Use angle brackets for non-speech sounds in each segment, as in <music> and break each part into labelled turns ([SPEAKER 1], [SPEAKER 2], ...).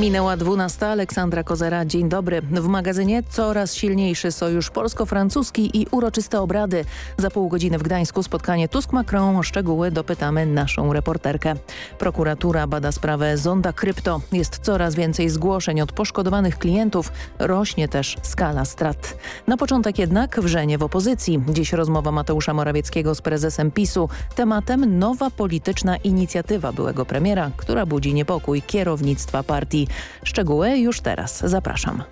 [SPEAKER 1] Minęła 12. Aleksandra Kozera. Dzień dobry. W magazynie coraz silniejszy sojusz polsko-francuski i uroczyste obrady. Za pół godziny w Gdańsku spotkanie Tusk-Macron. O szczegóły dopytamy naszą reporterkę. Prokuratura bada sprawę Zonda Krypto. Jest coraz więcej zgłoszeń od poszkodowanych klientów. Rośnie też skala strat. Na początek jednak wrzenie w opozycji. Dziś rozmowa Mateusza Morawieckiego z prezesem PiSu. Tematem nowa polityczna inicjatywa byłego premiera, która budzi niepokój kierownictwa partii. Szczegóły już teraz. Zapraszam.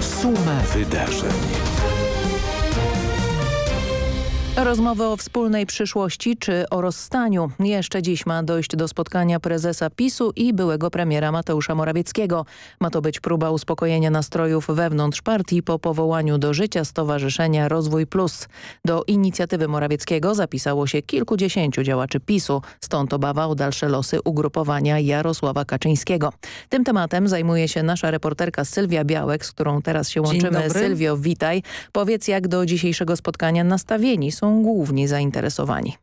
[SPEAKER 2] Suma wydarzeń.
[SPEAKER 1] Rozmowy o wspólnej przyszłości czy o rozstaniu. Jeszcze dziś ma dojść do spotkania prezesa PiSu i byłego premiera Mateusza Morawieckiego. Ma to być próba uspokojenia nastrojów wewnątrz partii po powołaniu do życia Stowarzyszenia Rozwój Plus. Do inicjatywy Morawieckiego zapisało się kilkudziesięciu działaczy PiSu, stąd obawa o dalsze losy ugrupowania Jarosława Kaczyńskiego. Tym tematem zajmuje się nasza reporterka Sylwia Białek, z którą teraz się łączymy. Sylwio, witaj. Powiedz, jak do dzisiejszego spotkania nastawieni są główni zainteresowani.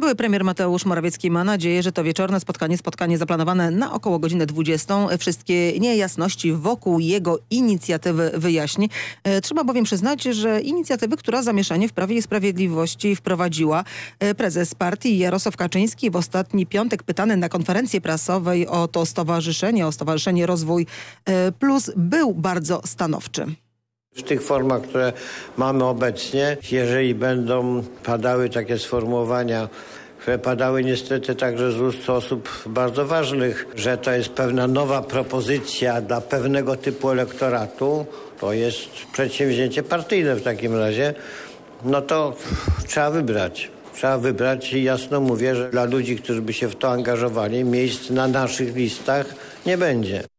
[SPEAKER 3] Były premier Mateusz Morawiecki ma nadzieję, że to wieczorne spotkanie, spotkanie zaplanowane na około godzinę 20, wszystkie niejasności wokół jego inicjatywy wyjaśni. E, trzeba bowiem przyznać, że inicjatywy, która zamieszanie w Prawie i Sprawiedliwości wprowadziła e, prezes partii Jarosław Kaczyński w ostatni piątek pytany na konferencji prasowej o to stowarzyszenie, o Stowarzyszenie Rozwój e, Plus był bardzo stanowczy.
[SPEAKER 4] W tych formach, które mamy obecnie, jeżeli będą padały takie sformułowania, które padały niestety także z ust osób bardzo ważnych, że to jest pewna nowa propozycja dla pewnego typu elektoratu, to jest przedsięwzięcie partyjne w takim razie, no to trzeba wybrać. Trzeba wybrać i jasno mówię, że dla ludzi, którzy by się w to angażowali, miejsc na naszych listach nie będzie.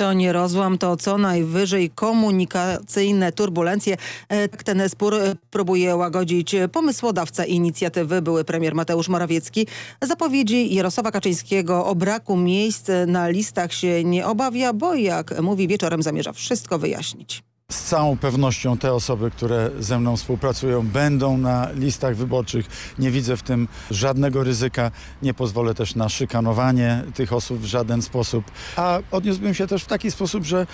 [SPEAKER 3] To nie rozłam, to co najwyżej komunikacyjne turbulencje. E, tak ten spór e, próbuje łagodzić pomysłodawca inicjatywy, były premier Mateusz Morawiecki. Zapowiedzi Jarosława Kaczyńskiego o braku miejsc na listach się nie obawia, bo jak mówi wieczorem zamierza wszystko wyjaśnić.
[SPEAKER 5] Z całą pewnością te osoby, które ze mną współpracują, będą na listach wyborczych. Nie widzę w tym żadnego ryzyka. Nie pozwolę też na szykanowanie tych osób w żaden sposób. A odniósłbym się też w taki sposób, że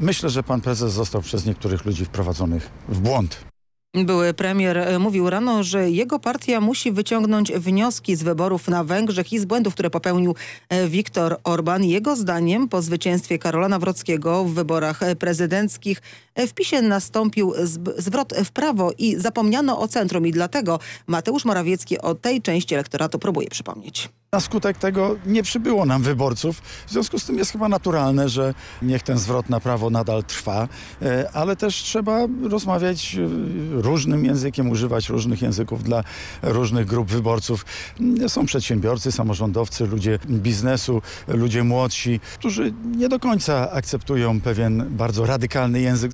[SPEAKER 5] myślę, że pan prezes został przez niektórych ludzi wprowadzonych w błąd.
[SPEAKER 3] Były premier e, mówił rano, że jego partia musi wyciągnąć wnioski z wyborów na Węgrzech i z błędów, które popełnił e, Viktor Orban. Jego zdaniem po zwycięstwie Karola Nawrockiego w wyborach e, prezydenckich w PiSie nastąpił zwrot w prawo i zapomniano o centrum i dlatego Mateusz Morawiecki o tej części elektoratu próbuje przypomnieć.
[SPEAKER 5] Na skutek tego nie przybyło nam wyborców. W związku z tym jest chyba naturalne, że niech ten zwrot na prawo nadal trwa, ale też trzeba rozmawiać różnym językiem, używać różnych języków dla różnych grup wyborców. Są przedsiębiorcy, samorządowcy, ludzie biznesu, ludzie młodsi, którzy nie do końca akceptują pewien bardzo radykalny język.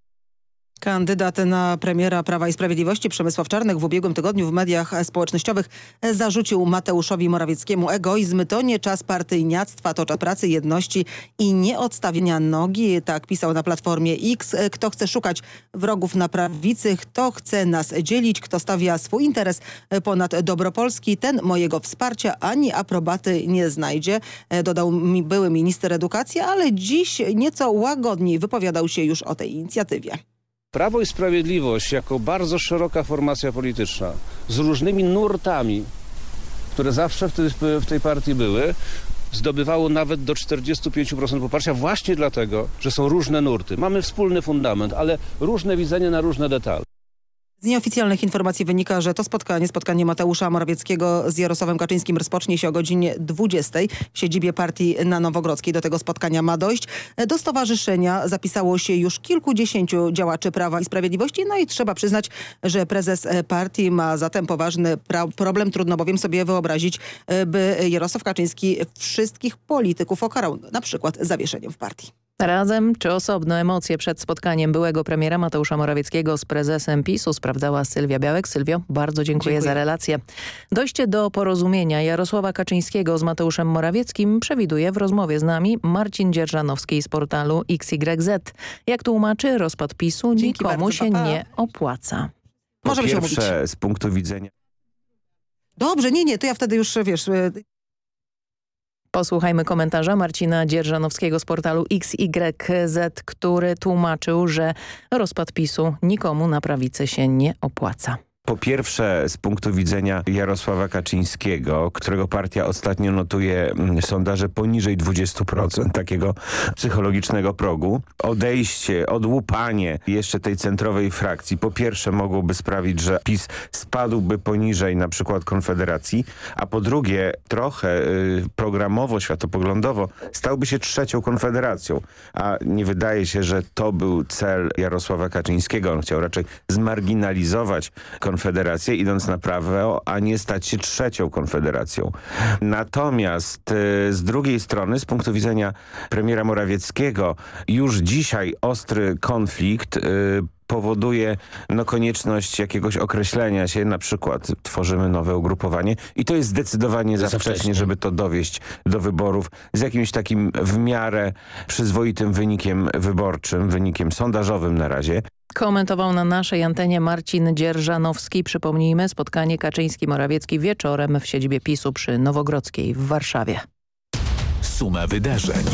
[SPEAKER 3] Kandydat na premiera Prawa i Sprawiedliwości Przemysław Czarnek w ubiegłym tygodniu w mediach społecznościowych zarzucił Mateuszowi Morawieckiemu egoizm. To nie czas partyjniactwa, to czas pracy, jedności i nieodstawienia nogi. Tak pisał na Platformie X. Kto chce szukać wrogów na prawicy, kto chce nas dzielić, kto stawia swój interes ponad dobro Polski, ten mojego wsparcia ani aprobaty nie znajdzie. Dodał mi były minister edukacji, ale dziś nieco łagodniej wypowiadał się już o tej inicjatywie.
[SPEAKER 6] Prawo i Sprawiedliwość jako bardzo szeroka formacja polityczna z różnymi nurtami, które zawsze w tej, w tej partii były, zdobywało nawet do 45% poparcia właśnie dlatego, że są różne nurty. Mamy wspólny fundament, ale różne widzenie na różne detale.
[SPEAKER 3] Z nieoficjalnych informacji wynika, że to spotkanie, spotkanie Mateusza Morawieckiego z Jarosławem Kaczyńskim rozpocznie się o godzinie 20 w siedzibie partii na Nowogrodzkiej. Do tego spotkania ma dojść. Do stowarzyszenia zapisało się już kilkudziesięciu działaczy Prawa i Sprawiedliwości. No i trzeba przyznać, że prezes partii ma zatem poważny problem. Trudno bowiem sobie wyobrazić, by Jarosław Kaczyński wszystkich polityków okarał na przykład zawieszeniem w partii.
[SPEAKER 1] Razem czy osobno emocje przed spotkaniem byłego premiera Mateusza Morawieckiego z prezesem PiSu sprawdzała Sylwia Białek. Sylwio, bardzo dziękuję, dziękuję, za relację. Dojście do porozumienia Jarosława Kaczyńskiego z Mateuszem Morawieckim przewiduje w rozmowie z nami Marcin Dzierżanowski z portalu XYZ. Jak tłumaczy, rozpad PiSu Dzięki nikomu bardzo, się papa. nie opłaca.
[SPEAKER 7] Po Możemy się z punktu widzenia...
[SPEAKER 3] Dobrze, nie, nie, to ja wtedy już, wiesz...
[SPEAKER 1] Posłuchajmy komentarza Marcina Dzierżanowskiego z portalu XYZ, który tłumaczył, że rozpad PiSu nikomu na prawicy się nie opłaca.
[SPEAKER 7] Po pierwsze z punktu widzenia Jarosława Kaczyńskiego, którego partia ostatnio notuje mm, sondaże poniżej 20% takiego psychologicznego progu. Odejście, odłupanie jeszcze tej centrowej frakcji po pierwsze mogłoby sprawić, że PiS spadłby poniżej na przykład Konfederacji, a po drugie trochę y, programowo, światopoglądowo stałby się trzecią Konfederacją. A nie wydaje się, że to był cel Jarosława Kaczyńskiego. On chciał raczej zmarginalizować Konfederację konfederację, idąc na prawo, a nie stać się trzecią konfederacją. Natomiast y, z drugiej strony, z punktu widzenia premiera Morawieckiego, już dzisiaj ostry konflikt y, powoduje no, konieczność jakiegoś określenia się, na przykład tworzymy nowe ugrupowanie i to jest zdecydowanie za, za wcześnie, wcześnie, żeby to dowieść do wyborów z jakimś takim w miarę przyzwoitym wynikiem wyborczym, wynikiem sondażowym na razie.
[SPEAKER 1] Komentował na naszej antenie Marcin Dzierżanowski. Przypomnijmy, spotkanie Kaczyński-Morawiecki wieczorem w siedzibie PiSu przy Nowogrodzkiej w Warszawie.
[SPEAKER 2] Suma wydarzeń.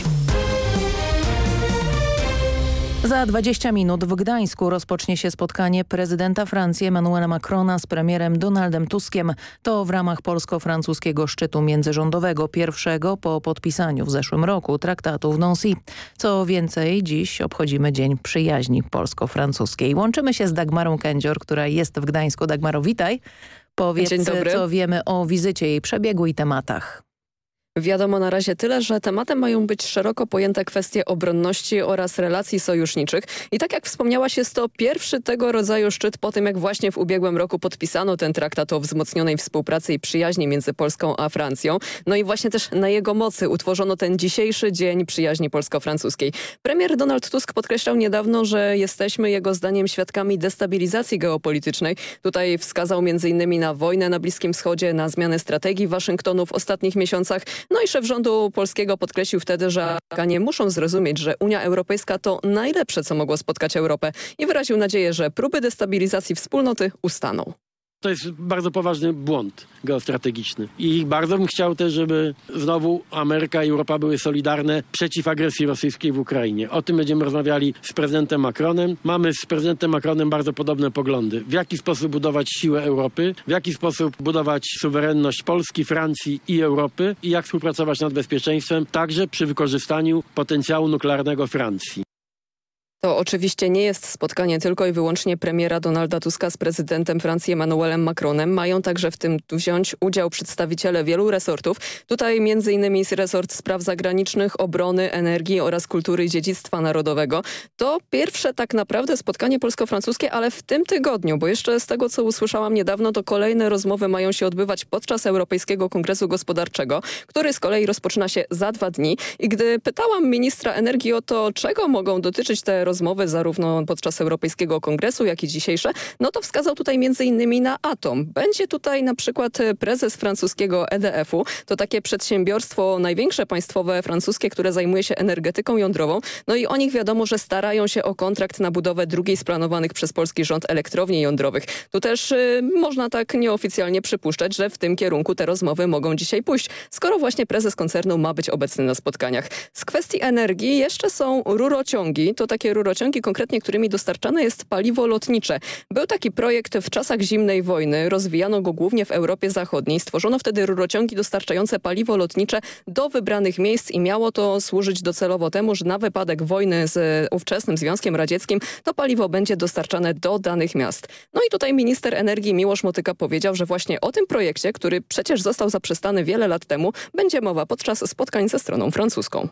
[SPEAKER 1] Za 20 minut w Gdańsku rozpocznie się spotkanie prezydenta Francji Emmanuela Macrona z premierem Donaldem Tuskiem. To w ramach polsko-francuskiego szczytu międzyrządowego, pierwszego po podpisaniu w zeszłym roku traktatu w Nancy. Co więcej, dziś obchodzimy Dzień Przyjaźni Polsko-Francuskiej. Łączymy się z Dagmarą Kędzior, która jest w Gdańsku. Dagmaro, witaj. Powiedz, co wiemy o wizycie jej przebiegu i tematach.
[SPEAKER 8] Wiadomo na razie tyle, że tematem mają być szeroko pojęte kwestie obronności oraz relacji sojuszniczych. I tak jak wspomniałaś, jest to pierwszy tego rodzaju szczyt po tym, jak właśnie w ubiegłym roku podpisano ten traktat o wzmocnionej współpracy i przyjaźni między Polską a Francją. No i właśnie też na jego mocy utworzono ten dzisiejszy Dzień Przyjaźni Polsko-Francuskiej. Premier Donald Tusk podkreślał niedawno, że jesteśmy jego zdaniem świadkami destabilizacji geopolitycznej. Tutaj wskazał m.in. na wojnę na Bliskim Wschodzie, na zmianę strategii Waszyngtonu w ostatnich miesiącach, no i szef rządu polskiego podkreślił wtedy, że Amerykanie muszą zrozumieć, że Unia Europejska to najlepsze, co mogło spotkać Europę i wyraził nadzieję, że próby destabilizacji wspólnoty ustaną.
[SPEAKER 9] To jest bardzo poważny błąd geostrategiczny. I bardzo bym chciał też, żeby znowu Ameryka i Europa były solidarne przeciw agresji rosyjskiej w Ukrainie. O tym będziemy rozmawiali z prezydentem Macronem. Mamy z prezydentem Macronem bardzo podobne poglądy. W jaki sposób budować siłę Europy, w jaki sposób budować suwerenność Polski, Francji i Europy i jak współpracować nad bezpieczeństwem, także przy wykorzystaniu potencjału nuklearnego Francji.
[SPEAKER 8] To oczywiście nie jest spotkanie tylko i wyłącznie premiera Donalda Tuska z prezydentem Francji Emmanuelem Macronem. Mają także w tym wziąć udział przedstawiciele wielu resortów. Tutaj innymi resort spraw zagranicznych, obrony, energii oraz kultury i dziedzictwa narodowego. To pierwsze tak naprawdę spotkanie polsko-francuskie, ale w tym tygodniu, bo jeszcze z tego co usłyszałam niedawno, to kolejne rozmowy mają się odbywać podczas Europejskiego Kongresu Gospodarczego, który z kolei rozpoczyna się za dwa dni. I gdy pytałam ministra energii o to, czego mogą dotyczyć te rozmowy zarówno podczas Europejskiego Kongresu, jak i dzisiejsze, no to wskazał tutaj między innymi na Atom. Będzie tutaj na przykład prezes francuskiego EDF-u. To takie przedsiębiorstwo największe państwowe francuskie, które zajmuje się energetyką jądrową. No i o nich wiadomo, że starają się o kontrakt na budowę drugiej z planowanych przez polski rząd elektrowni jądrowych. Tu też y, można tak nieoficjalnie przypuszczać, że w tym kierunku te rozmowy mogą dzisiaj pójść, skoro właśnie prezes koncernu ma być obecny na spotkaniach. Z kwestii energii jeszcze są rurociągi. To takie rurociągi, konkretnie którymi dostarczane jest paliwo lotnicze. Był taki projekt w czasach zimnej wojny, rozwijano go głównie w Europie Zachodniej. Stworzono wtedy rurociągi dostarczające paliwo lotnicze do wybranych miejsc i miało to służyć docelowo temu, że na wypadek wojny z ówczesnym Związkiem Radzieckim to paliwo będzie dostarczane do danych miast. No i tutaj minister energii Miłosz Motyka powiedział, że właśnie o tym projekcie, który przecież został zaprzestany wiele lat temu, będzie mowa podczas spotkań ze stroną francuską.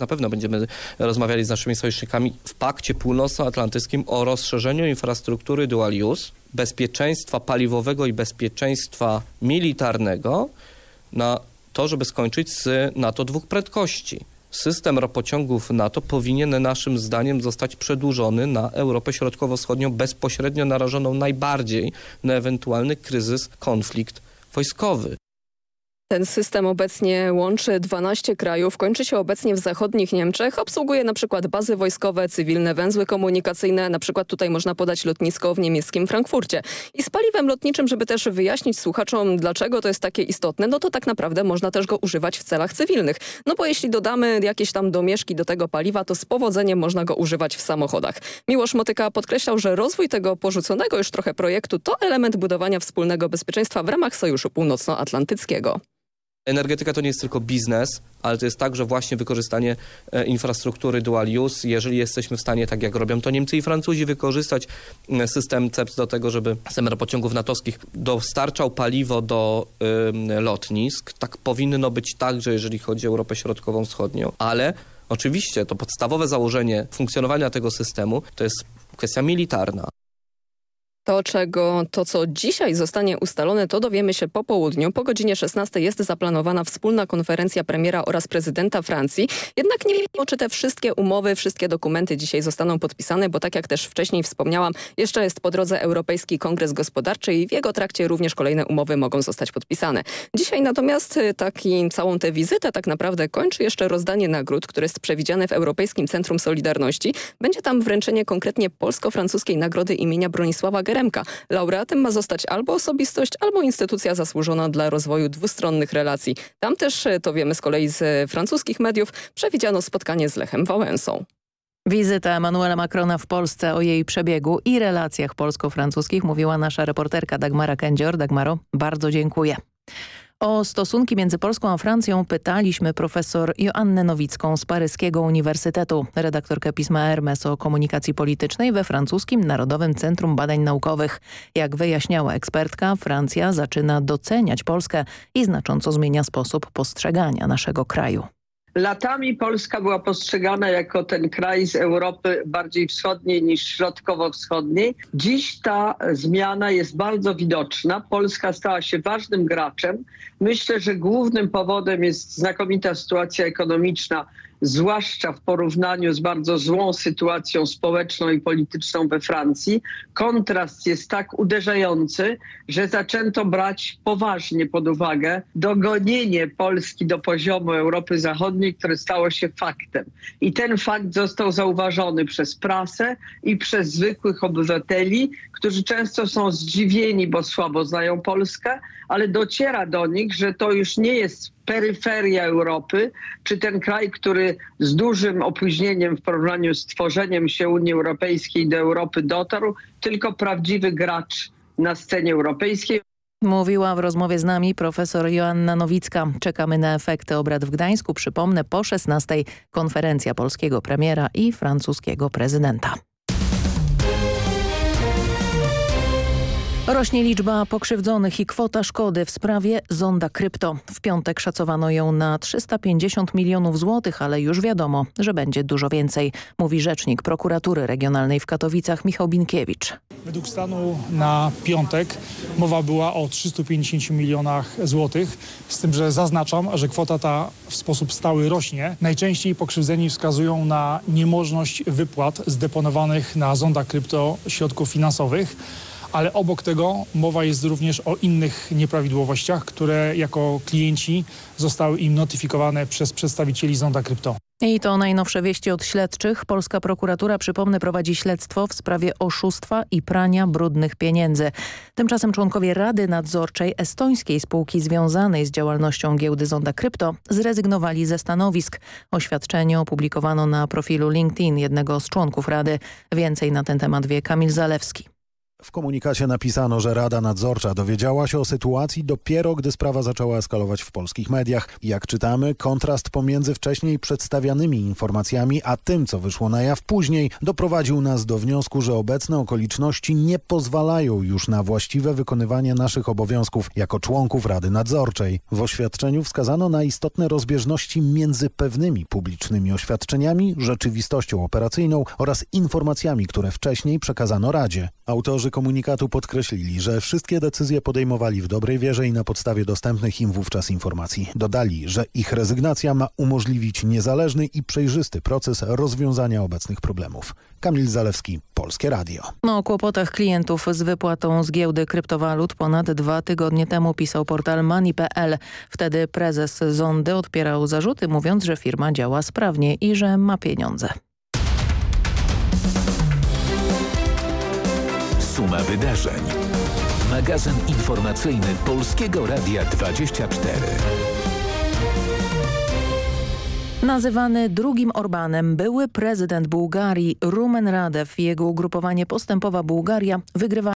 [SPEAKER 10] Na pewno będziemy rozmawiali z naszymi sojusznikami w Pakcie Północnoatlantyckim o rozszerzeniu infrastruktury dual use, bezpieczeństwa paliwowego i bezpieczeństwa militarnego na to, żeby skończyć z NATO dwóch prędkości. system ropociągów NATO powinien naszym zdaniem zostać przedłużony na Europę Środkowo-Wschodnią bezpośrednio narażoną najbardziej na ewentualny kryzys, konflikt wojskowy.
[SPEAKER 8] Ten system obecnie łączy 12 krajów, kończy się obecnie w zachodnich Niemczech, obsługuje na przykład bazy wojskowe, cywilne węzły komunikacyjne, na przykład tutaj można podać lotnisko w niemieckim Frankfurcie. I z paliwem lotniczym, żeby też wyjaśnić słuchaczom, dlaczego to jest takie istotne, no to tak naprawdę można też go używać w celach cywilnych. No bo jeśli dodamy jakieś tam domieszki do tego paliwa, to z powodzeniem można go używać w samochodach. Miłosz Motyka podkreślał, że rozwój tego porzuconego już trochę projektu to element budowania wspólnego bezpieczeństwa w ramach Sojuszu Północnoatlantyckiego.
[SPEAKER 10] Energetyka to nie jest tylko biznes, ale to jest także właśnie wykorzystanie e, infrastruktury dual use. Jeżeli jesteśmy w stanie, tak jak robią to Niemcy i Francuzi, wykorzystać e, system CEPS do tego, żeby system pociągów natowskich dostarczał paliwo do y, lotnisk, tak powinno być także, jeżeli chodzi o Europę Środkową, Wschodnią, ale oczywiście to podstawowe założenie funkcjonowania tego systemu to jest kwestia militarna.
[SPEAKER 8] To, czego, to co dzisiaj zostanie ustalone, to dowiemy się po południu. Po godzinie 16 jest zaplanowana wspólna konferencja premiera oraz prezydenta Francji. Jednak nie wiadomo, czy te wszystkie umowy, wszystkie dokumenty dzisiaj zostaną podpisane, bo tak jak też wcześniej wspomniałam, jeszcze jest po drodze Europejski Kongres Gospodarczy i w jego trakcie również kolejne umowy mogą zostać podpisane. Dzisiaj natomiast y, taki, całą tę wizytę tak naprawdę kończy jeszcze rozdanie nagród, które jest przewidziane w Europejskim Centrum Solidarności. Będzie tam wręczenie konkretnie polsko-francuskiej nagrody imienia Bronisława Geremka. Laureatem ma zostać albo osobistość, albo instytucja zasłużona dla rozwoju dwustronnych relacji. Tam też, e, to wiemy z kolei z e, francuskich mediów, przewidziano spotkanie z Lechem Wałęsą.
[SPEAKER 1] Wizyta Emmanuela Macrona w Polsce o jej przebiegu i relacjach polsko-francuskich mówiła nasza reporterka Dagmara Kędzior. Dagmaro, bardzo dziękuję. O stosunki między Polską a Francją pytaliśmy profesor Joannę Nowicką z Paryskiego Uniwersytetu, redaktorkę pisma Hermes o komunikacji politycznej we francuskim Narodowym Centrum Badań Naukowych. Jak wyjaśniała ekspertka, Francja zaczyna doceniać Polskę i znacząco zmienia sposób postrzegania naszego kraju.
[SPEAKER 11] Latami Polska była postrzegana jako ten kraj z Europy bardziej wschodniej niż środkowo-wschodniej. Dziś ta zmiana jest bardzo widoczna. Polska stała się ważnym graczem. Myślę, że głównym powodem jest znakomita sytuacja ekonomiczna zwłaszcza w porównaniu z bardzo złą sytuacją społeczną i polityczną we Francji, kontrast jest tak uderzający, że zaczęto brać poważnie pod uwagę dogonienie Polski do poziomu Europy Zachodniej, które stało się faktem. I ten fakt został zauważony przez prasę i przez zwykłych obywateli, którzy często są zdziwieni, bo słabo znają Polskę, ale dociera do nich, że to już nie jest peryferia Europy, czy ten kraj, który z dużym opóźnieniem w porównaniu z tworzeniem się Unii Europejskiej do Europy dotarł, tylko prawdziwy gracz na scenie europejskiej.
[SPEAKER 1] Mówiła w rozmowie z nami profesor Joanna Nowicka. Czekamy na efekty obrad w Gdańsku. Przypomnę, po 16 konferencja polskiego premiera i francuskiego prezydenta. Rośnie liczba pokrzywdzonych i kwota szkody w sprawie Zonda Krypto. W piątek szacowano ją na 350 milionów złotych, ale już wiadomo, że będzie dużo więcej, mówi rzecznik prokuratury regionalnej w Katowicach Michał Binkiewicz.
[SPEAKER 12] Według stanu na piątek mowa była o 350 milionach złotych, z tym, że zaznaczam, że kwota ta w sposób stały rośnie. Najczęściej pokrzywdzeni wskazują na niemożność wypłat zdeponowanych na Zonda Krypto środków finansowych ale obok tego mowa jest również o innych nieprawidłowościach, które jako klienci zostały im notyfikowane przez przedstawicieli Zonda Krypto.
[SPEAKER 1] I to najnowsze wieści od śledczych. Polska prokuratura, przypomnę, prowadzi śledztwo w sprawie oszustwa i prania brudnych pieniędzy. Tymczasem członkowie Rady Nadzorczej estońskiej spółki związanej z działalnością giełdy Zonda Krypto zrezygnowali ze stanowisk. Oświadczenie opublikowano na profilu LinkedIn jednego z członków Rady. Więcej na ten temat wie Kamil Zalewski.
[SPEAKER 13] W komunikacie napisano, że Rada Nadzorcza dowiedziała się o sytuacji dopiero, gdy sprawa zaczęła eskalować w polskich mediach. Jak czytamy, kontrast pomiędzy wcześniej przedstawianymi informacjami, a tym, co wyszło na jaw później, doprowadził nas do wniosku, że obecne okoliczności nie pozwalają już na właściwe wykonywanie naszych obowiązków jako członków Rady Nadzorczej. W oświadczeniu wskazano na istotne rozbieżności między pewnymi publicznymi oświadczeniami, rzeczywistością operacyjną oraz informacjami, które wcześniej przekazano Radzie. Autorzy komunikatu podkreślili, że wszystkie decyzje podejmowali w dobrej wierze i na podstawie dostępnych im wówczas informacji. Dodali, że ich rezygnacja ma umożliwić niezależny i przejrzysty proces rozwiązania obecnych problemów. Kamil Zalewski, Polskie Radio.
[SPEAKER 1] No, o kłopotach klientów z wypłatą z giełdy kryptowalut ponad dwa tygodnie temu pisał portal Money.pl. Wtedy prezes Zondy odpierał zarzuty, mówiąc, że firma działa sprawnie i że ma pieniądze.
[SPEAKER 2] Suma wydarzeń. Magazyn informacyjny Polskiego Radia 24.
[SPEAKER 1] Nazywany drugim Orbanem były prezydent Bułgarii Rumen Radew i jego ugrupowanie Postępowa Bułgaria wygrywa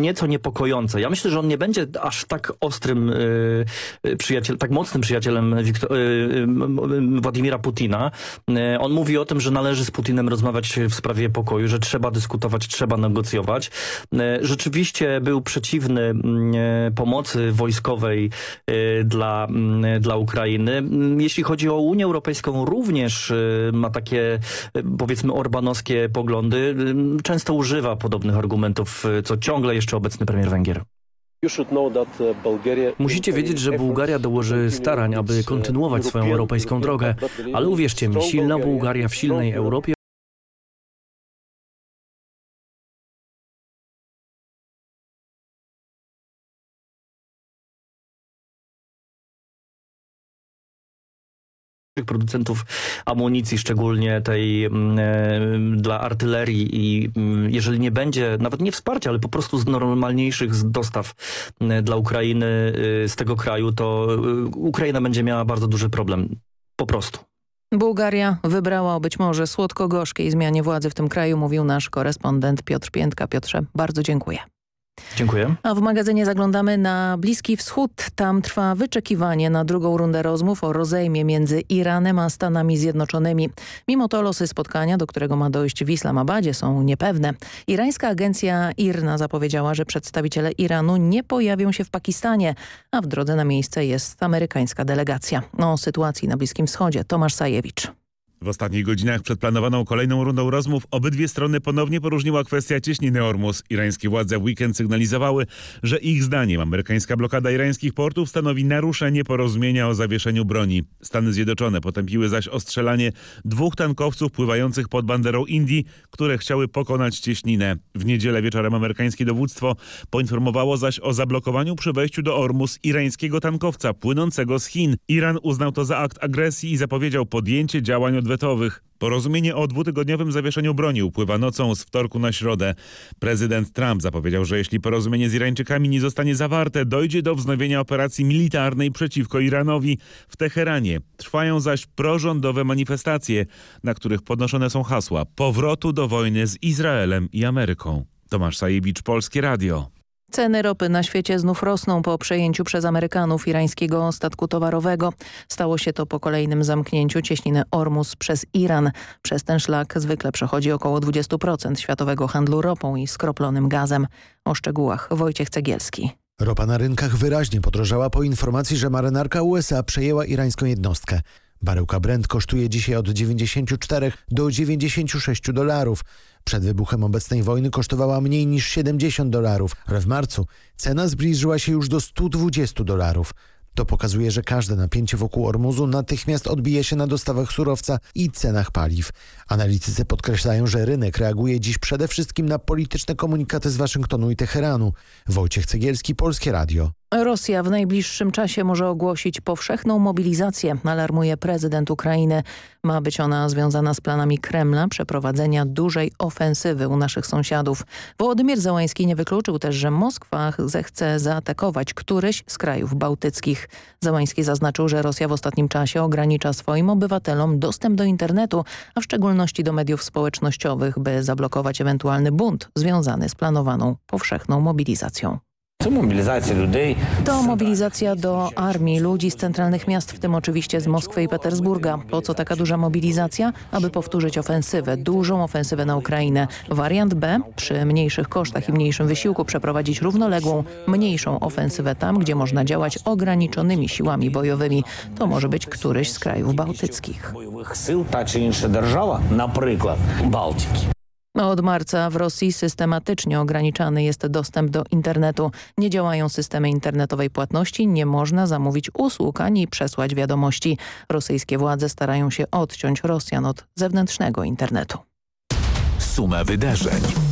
[SPEAKER 14] nieco niepokojące. Ja myślę, że on nie będzie aż tak ostrym y, przyjacielem, tak mocnym przyjacielem Wiktor, y, y, Władimira Putina. Y, on mówi o tym, że należy z Putinem rozmawiać w sprawie pokoju, że trzeba dyskutować, trzeba negocjować. Y, rzeczywiście był przeciwny y, pomocy wojskowej dla, dla Ukrainy. Jeśli chodzi o Unię Europejską, również ma takie powiedzmy orbanowskie poglądy. Często używa podobnych argumentów, co ciągle jeszcze obecny premier Węgier.
[SPEAKER 15] Musicie wiedzieć, że Bułgaria dołoży starań, aby kontynuować swoją europejską drogę, ale uwierzcie mi, silna Bułgaria w silnej Europie
[SPEAKER 14] producentów amunicji, szczególnie tej mm, e, dla artylerii i mm, jeżeli nie będzie, nawet nie wsparcia, ale po prostu z normalniejszych dostaw mm, dla Ukrainy y, z tego kraju, to y, Ukraina będzie miała bardzo duży problem. Po prostu.
[SPEAKER 1] Bułgaria wybrała o być może słodko-gorzkiej zmianie władzy w tym kraju, mówił nasz korespondent Piotr Piętka. Piotrze, bardzo dziękuję.
[SPEAKER 14] Dziękuję.
[SPEAKER 1] A w magazynie zaglądamy na Bliski Wschód. Tam trwa wyczekiwanie na drugą rundę rozmów o rozejmie między Iranem a Stanami Zjednoczonymi. Mimo to losy spotkania, do którego ma dojść w Islamabadzie są niepewne. Irańska agencja IRNA zapowiedziała, że przedstawiciele Iranu nie pojawią się w Pakistanie, a w drodze na miejsce jest amerykańska delegacja. O sytuacji na Bliskim Wschodzie Tomasz Sajewicz.
[SPEAKER 16] W ostatnich godzinach przed planowaną kolejną rundą rozmów obydwie strony ponownie poróżniła kwestia cieśniny Ormus. Irańskie władze w weekend sygnalizowały, że ich zdaniem amerykańska blokada irańskich portów stanowi naruszenie porozumienia o zawieszeniu broni. Stany Zjednoczone potępiły zaś ostrzelanie dwóch tankowców pływających pod banderą Indii, które chciały pokonać cieśninę. W niedzielę wieczorem amerykańskie dowództwo poinformowało zaś o zablokowaniu przy wejściu do Ormus irańskiego tankowca płynącego z Chin. Iran uznał to za akt agresji i zapowiedział podjęcie działań odwetowych. Porozumienie o dwutygodniowym zawieszeniu broni upływa nocą z wtorku na środę. Prezydent Trump zapowiedział, że jeśli porozumienie z Irańczykami nie zostanie zawarte, dojdzie do wznowienia operacji militarnej przeciwko Iranowi w Teheranie. Trwają zaś prorządowe manifestacje, na których podnoszone są hasła powrotu do wojny z Izraelem i Ameryką. Tomasz Sajewicz, Polskie Radio.
[SPEAKER 1] Ceny ropy na świecie znów rosną po przejęciu przez Amerykanów irańskiego statku towarowego. Stało się to po kolejnym zamknięciu cieśniny Ormus przez Iran. Przez ten szlak zwykle przechodzi około 20% światowego handlu ropą i skroplonym gazem. O szczegółach Wojciech Cegielski.
[SPEAKER 17] Ropa na rynkach wyraźnie podrożała po informacji, że marynarka USA przejęła irańską jednostkę. Baryłka Brent kosztuje dzisiaj od 94 do 96 dolarów. Przed wybuchem obecnej wojny kosztowała mniej niż 70 dolarów, ale w marcu cena zbliżyła się już do 120 dolarów. To pokazuje, że każde napięcie wokół Ormuzu natychmiast odbije się na dostawach surowca i cenach paliw. Analitycy podkreślają, że rynek reaguje dziś przede wszystkim na polityczne komunikaty z Waszyngtonu i Teheranu. Wojciech Cegielski, Polskie Radio.
[SPEAKER 1] Rosja w najbliższym czasie może ogłosić powszechną mobilizację, alarmuje prezydent Ukrainy. Ma być ona związana z planami Kremla przeprowadzenia dużej ofensywy u naszych sąsiadów. Wołodymir Załański nie wykluczył też, że Moskwa zechce zaatakować któryś z krajów bałtyckich. Załański zaznaczył, że Rosja w ostatnim czasie ogranicza swoim obywatelom dostęp do internetu, a w szczególności do mediów społecznościowych, by zablokować ewentualny bunt związany z planowaną powszechną mobilizacją. To mobilizacja ludzi. To mobilizacja do armii, ludzi z centralnych miast, w tym oczywiście z Moskwy i Petersburga. Po co taka duża mobilizacja? Aby powtórzyć ofensywę, dużą ofensywę na Ukrainę. Wariant B, przy mniejszych kosztach i mniejszym wysiłku przeprowadzić równoległą, mniejszą ofensywę tam, gdzie można działać ograniczonymi siłami bojowymi. To może być któryś z krajów bałtyckich.
[SPEAKER 18] Sił ta czy inna na przykład Bałtyki.
[SPEAKER 1] Od marca w Rosji systematycznie ograniczany jest dostęp do internetu. Nie działają systemy internetowej płatności, nie można zamówić usług ani przesłać wiadomości. Rosyjskie władze starają się odciąć Rosjan od zewnętrznego internetu.
[SPEAKER 2] Suma wydarzeń.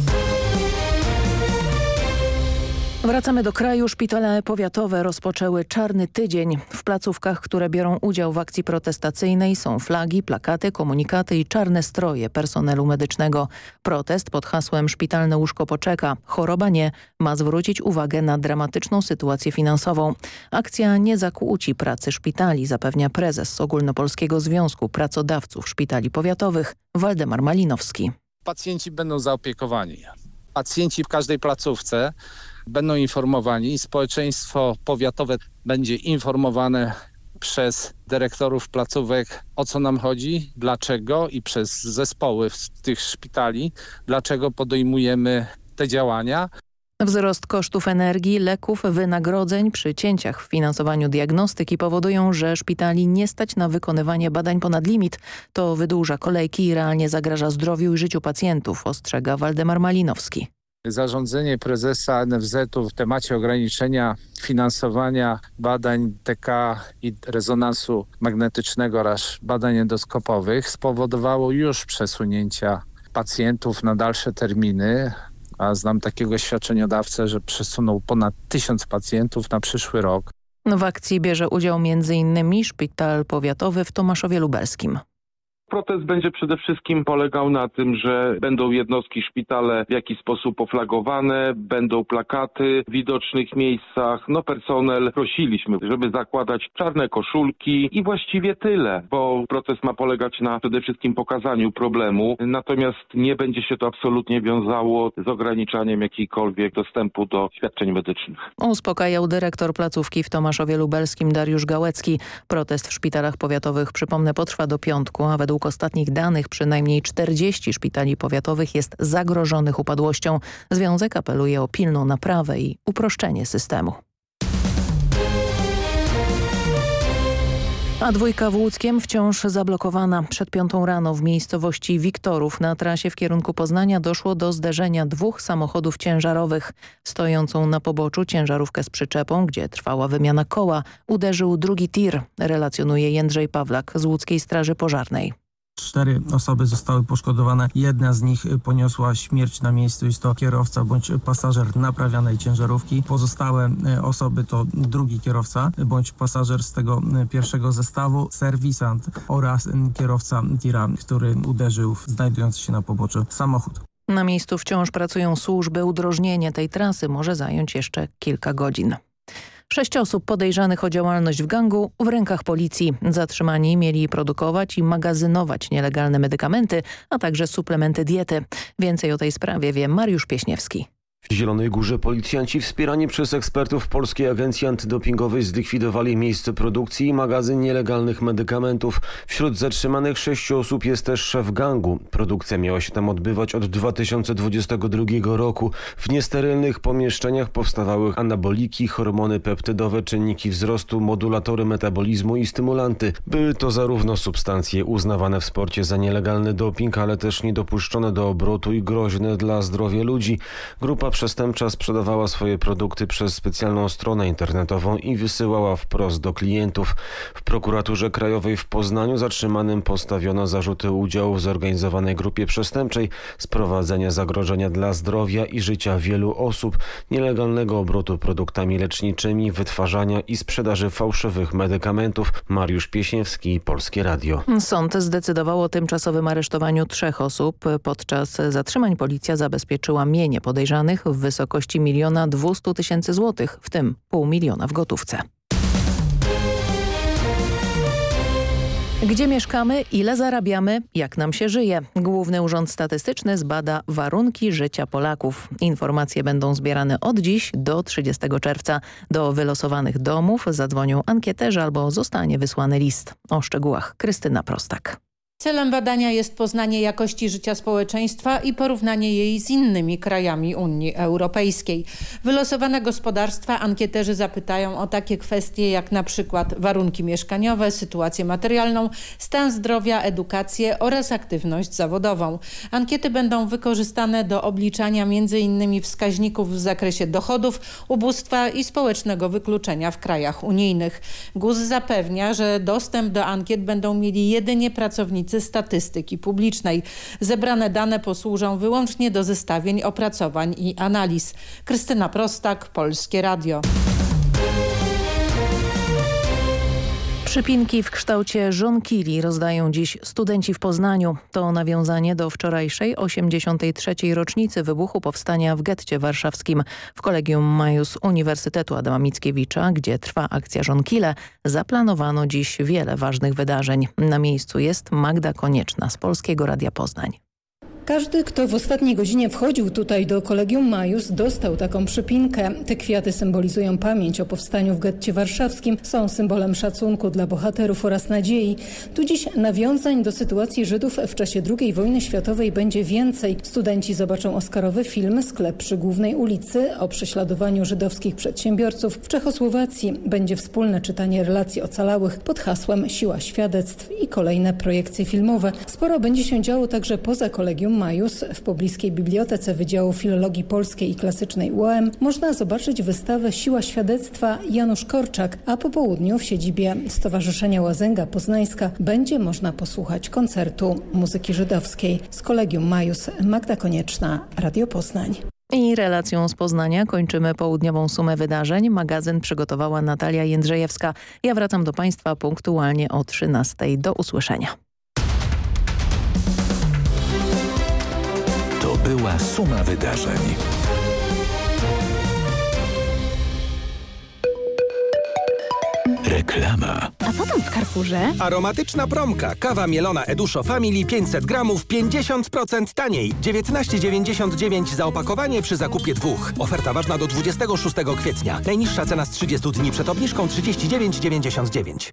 [SPEAKER 1] Wracamy do kraju. Szpitale powiatowe rozpoczęły czarny tydzień. W placówkach, które biorą udział w akcji protestacyjnej są flagi, plakaty, komunikaty i czarne stroje personelu medycznego. Protest pod hasłem Szpitalne łóżko poczeka, choroba nie, ma zwrócić uwagę na dramatyczną sytuację finansową. Akcja nie zakłóci pracy szpitali, zapewnia prezes Ogólnopolskiego Związku Pracodawców Szpitali Powiatowych Waldemar Malinowski.
[SPEAKER 19] Pacjenci będą zaopiekowani. Pacjenci w każdej placówce będą informowani. Społeczeństwo powiatowe będzie informowane przez dyrektorów placówek o co nam chodzi, dlaczego i przez zespoły z tych szpitali, dlaczego podejmujemy te działania.
[SPEAKER 1] Wzrost kosztów energii, leków, wynagrodzeń przy cięciach w finansowaniu diagnostyki powodują, że szpitali nie stać na wykonywanie badań ponad limit. To wydłuża kolejki i realnie zagraża zdrowiu i życiu pacjentów, ostrzega Waldemar Malinowski.
[SPEAKER 19] Zarządzenie prezesa NFZ-u w temacie ograniczenia finansowania badań TK i rezonansu magnetycznego oraz badań endoskopowych spowodowało już przesunięcia pacjentów na dalsze terminy, a znam takiego świadczeniodawcę, że przesunął ponad tysiąc pacjentów na przyszły rok.
[SPEAKER 1] W akcji bierze udział m.in. Szpital Powiatowy w Tomaszowie Lubelskim.
[SPEAKER 20] Protest będzie przede wszystkim polegał na tym, że będą jednostki szpitale w jakiś sposób oflagowane, będą plakaty w widocznych miejscach. No personel prosiliśmy, żeby zakładać czarne koszulki i właściwie tyle, bo protest ma polegać na przede wszystkim pokazaniu problemu, natomiast nie będzie się to absolutnie wiązało z ograniczaniem jakiejkolwiek dostępu do świadczeń medycznych.
[SPEAKER 1] Uspokajał dyrektor placówki w Tomaszowie Lubelskim Dariusz Gałecki. Protest w szpitalach powiatowych, przypomnę, potrwa do piątku, a według Według ostatnich danych przynajmniej 40 szpitali powiatowych jest zagrożonych upadłością. Związek apeluje o pilną naprawę i uproszczenie systemu. A dwójka w Łódzkiem wciąż zablokowana. Przed piątą rano w miejscowości Wiktorów na trasie w kierunku Poznania doszło do zderzenia dwóch samochodów ciężarowych. Stojącą na poboczu ciężarówkę z przyczepą, gdzie trwała wymiana koła, uderzył drugi tir, relacjonuje Jędrzej Pawlak z Łódzkiej Straży Pożarnej.
[SPEAKER 21] Cztery osoby zostały poszkodowane. Jedna z nich poniosła śmierć na miejscu. Jest to kierowca bądź pasażer naprawianej ciężarówki. Pozostałe e, osoby to drugi kierowca bądź pasażer z tego e, pierwszego zestawu, serwisant oraz kierowca tira, który uderzył w znajdujący się na poboczu samochód.
[SPEAKER 1] Na miejscu wciąż pracują służby. Udrożnienie tej trasy może zająć jeszcze kilka godzin. Sześć osób podejrzanych o działalność w gangu w rękach policji. Zatrzymani mieli produkować i magazynować nielegalne medykamenty, a także suplementy diety. Więcej o tej sprawie wie Mariusz Pieśniewski.
[SPEAKER 22] W Zielonej Górze policjanci wspierani przez ekspertów Polskiej Agencji Antydopingowej zlikwidowali miejsce produkcji i magazyn nielegalnych medykamentów. Wśród zatrzymanych sześciu osób jest też szef gangu. Produkcja miała się tam odbywać od 2022 roku. W niesterylnych pomieszczeniach powstawały anaboliki, hormony peptydowe, czynniki wzrostu, modulatory metabolizmu i stymulanty. Były to zarówno substancje uznawane w sporcie za nielegalny doping, ale też niedopuszczone do obrotu i groźne dla zdrowia ludzi. Grupa przestępcza sprzedawała swoje produkty przez specjalną stronę internetową i wysyłała wprost do klientów. W prokuraturze krajowej w Poznaniu zatrzymanym postawiono zarzuty udziału w zorganizowanej grupie przestępczej, sprowadzenia zagrożenia dla zdrowia i życia wielu osób, nielegalnego obrotu produktami leczniczymi, wytwarzania i sprzedaży fałszywych medykamentów. Mariusz Pieśniewski, Polskie Radio.
[SPEAKER 1] Sąd zdecydował o tymczasowym aresztowaniu trzech osób. Podczas zatrzymań policja zabezpieczyła mienie podejrzanych w wysokości miliona dwustu tysięcy złotych, w tym pół miliona w gotówce. Gdzie mieszkamy, ile zarabiamy, jak nam się żyje. Główny Urząd Statystyczny zbada warunki życia Polaków. Informacje będą zbierane od dziś do 30 czerwca. Do wylosowanych domów zadzwonią ankieterzy albo zostanie wysłany list. O szczegółach Krystyna Prostak.
[SPEAKER 23] Celem badania jest poznanie jakości życia społeczeństwa i porównanie jej z innymi krajami Unii Europejskiej. Wylosowane gospodarstwa ankieterzy zapytają o takie kwestie jak na przykład warunki mieszkaniowe, sytuację materialną, stan zdrowia, edukację oraz aktywność zawodową. Ankiety będą wykorzystane do obliczania m.in. wskaźników w zakresie dochodów, ubóstwa i społecznego wykluczenia w krajach unijnych. GUS zapewnia, że dostęp do ankiet będą mieli jedynie pracownicy Statystyki Publicznej. Zebrane dane posłużą wyłącznie do zestawień, opracowań i analiz. Krystyna Prostak, Polskie Radio.
[SPEAKER 1] Przypinki w kształcie żonkili rozdają dziś studenci w Poznaniu. To nawiązanie do wczorajszej 83. rocznicy wybuchu powstania w getcie warszawskim. W Kolegium Majus Uniwersytetu Adama Mickiewicza, gdzie trwa akcja żonkile, zaplanowano dziś wiele ważnych wydarzeń. Na miejscu jest Magda Konieczna z Polskiego Radia Poznań.
[SPEAKER 24] Każdy, kto w ostatniej godzinie wchodził tutaj do Kolegium Majus, dostał taką przypinkę. Te kwiaty symbolizują pamięć o powstaniu w getcie warszawskim, są symbolem szacunku dla bohaterów oraz nadziei. Tu dziś nawiązań do sytuacji Żydów w czasie II wojny światowej będzie więcej. Studenci zobaczą oscarowy film Sklep przy głównej ulicy o prześladowaniu żydowskich przedsiębiorców. W Czechosłowacji będzie wspólne czytanie relacji ocalałych pod hasłem Siła świadectw i kolejne projekcje filmowe. Sporo będzie się działo także poza Kolegium Majus w pobliskiej bibliotece Wydziału Filologii Polskiej i Klasycznej UAM można zobaczyć wystawę Siła Świadectwa Janusz Korczak, a po południu w siedzibie Stowarzyszenia Łazęga Poznańska będzie można posłuchać koncertu muzyki żydowskiej z Kolegium Majus Magda Konieczna, Radio Poznań.
[SPEAKER 1] I relacją z Poznania kończymy południową sumę wydarzeń. Magazyn przygotowała Natalia Jędrzejewska. Ja wracam do Państwa punktualnie o 13. Do usłyszenia.
[SPEAKER 2] Była suma wydarzeń. Reklama.
[SPEAKER 25] A co tam w Carrefourze?
[SPEAKER 26] Aromatyczna promka. Kawa mielona Eduszo Family 500 gramów 50% taniej. 19,99 za opakowanie przy zakupie dwóch. Oferta ważna do 26 kwietnia. Najniższa cena z 30 dni przed obniżką 39,99.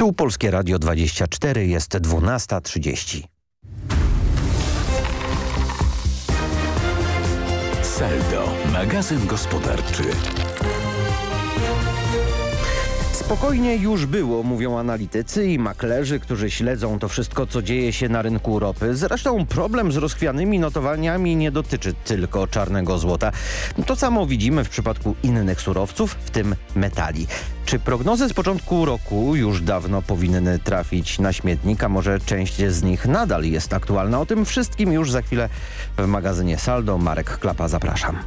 [SPEAKER 27] Tu Polskie Radio 24 jest 12.30.
[SPEAKER 2] Saldo, magazyn gospodarczy.
[SPEAKER 27] Spokojnie już było, mówią analitycy i maklerzy, którzy śledzą to wszystko, co dzieje się na rynku ropy. Zresztą problem z rozchwianymi notowaniami nie dotyczy tylko czarnego złota. To samo widzimy w przypadku innych surowców, w tym metali. Czy prognozy z początku roku już dawno powinny trafić na śmietnik, a może część z nich nadal jest aktualna? O tym wszystkim już za chwilę w magazynie Saldo. Marek Klapa, zapraszam.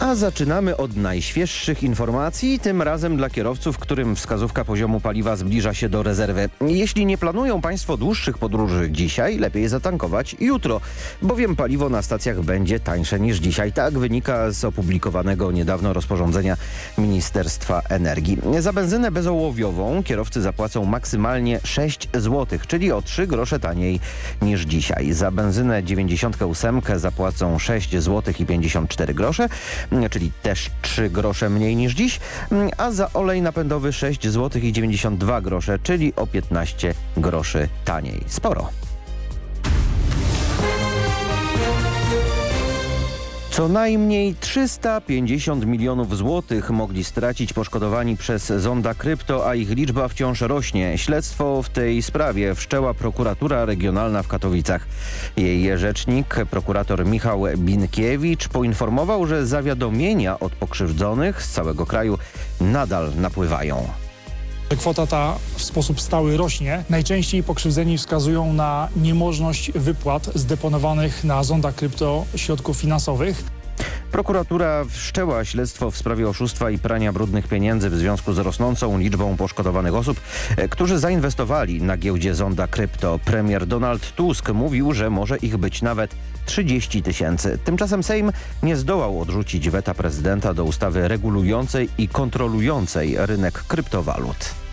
[SPEAKER 27] A zaczynamy od najświeższych informacji, tym razem dla kierowców, którym wskazówka poziomu paliwa zbliża się do rezerwy. Jeśli nie planują Państwo dłuższych podróży dzisiaj, lepiej zatankować jutro, bowiem paliwo na stacjach będzie tańsze niż dzisiaj. Tak wynika z opublikowanego niedawno rozporządzenia Ministerstwa Energii. Za benzynę bezołowiową kierowcy zapłacą maksymalnie 6 zł, czyli o 3 grosze taniej niż dzisiaj. Za benzynę 98 zapłacą 6 zł i 54 grosze czyli też 3 grosze mniej niż dziś, a za olej napędowy 6 zł i 92 grosze, czyli o 15 groszy taniej. Sporo. Co najmniej 350 milionów złotych mogli stracić poszkodowani przez zonda krypto, a ich liczba wciąż rośnie. Śledztwo w tej sprawie wszczęła prokuratura regionalna w Katowicach. Jej rzecznik, prokurator Michał Binkiewicz, poinformował, że zawiadomienia od pokrzywdzonych z całego kraju nadal napływają.
[SPEAKER 12] Kwota ta w sposób stały rośnie. Najczęściej pokrzywdzeni wskazują na niemożność wypłat zdeponowanych na zonda krypto środków finansowych.
[SPEAKER 27] Prokuratura wszczęła śledztwo w sprawie oszustwa i prania brudnych pieniędzy w związku z rosnącą liczbą poszkodowanych osób, którzy zainwestowali na giełdzie Zonda Krypto. Premier Donald Tusk mówił, że może ich być nawet 30 tysięcy. Tymczasem Sejm nie zdołał odrzucić weta prezydenta do ustawy regulującej i kontrolującej rynek kryptowalut.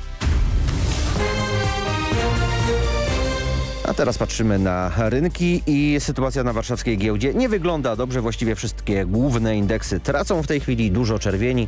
[SPEAKER 27] A teraz patrzymy na rynki i sytuacja na warszawskiej giełdzie nie wygląda dobrze. Właściwie wszystkie główne indeksy tracą w tej chwili dużo czerwieni.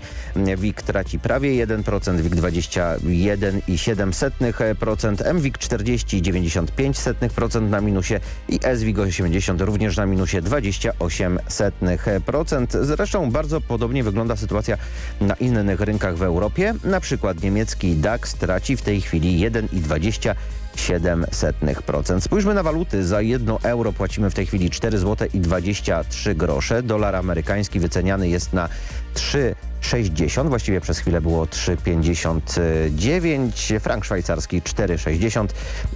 [SPEAKER 27] WIG traci prawie 1%, WIG 21,7%, MWIG 40,95% na minusie i SWIG 80 również na minusie 28%. Zresztą bardzo podobnie wygląda sytuacja na innych rynkach w Europie. Na przykład niemiecki DAX traci w tej chwili 1,20%. 0,07%. Spójrzmy na waluty. Za 1 euro płacimy w tej chwili 4 zł i 23 grosze. Dolar amerykański wyceniany jest na 3,60. Właściwie przez chwilę było 3,59. Frank szwajcarski 4,60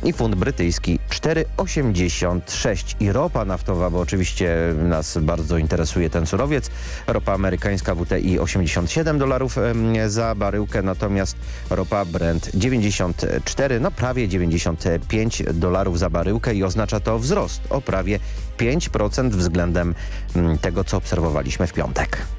[SPEAKER 27] i funt brytyjski 4,86. I ropa naftowa, bo oczywiście nas bardzo interesuje ten surowiec. Ropa amerykańska WTI 87 dolarów za baryłkę, natomiast ropa Brent 94, no prawie 95 dolarów za baryłkę i oznacza to wzrost o prawie 5% względem tego, co obserwowaliśmy w piątek.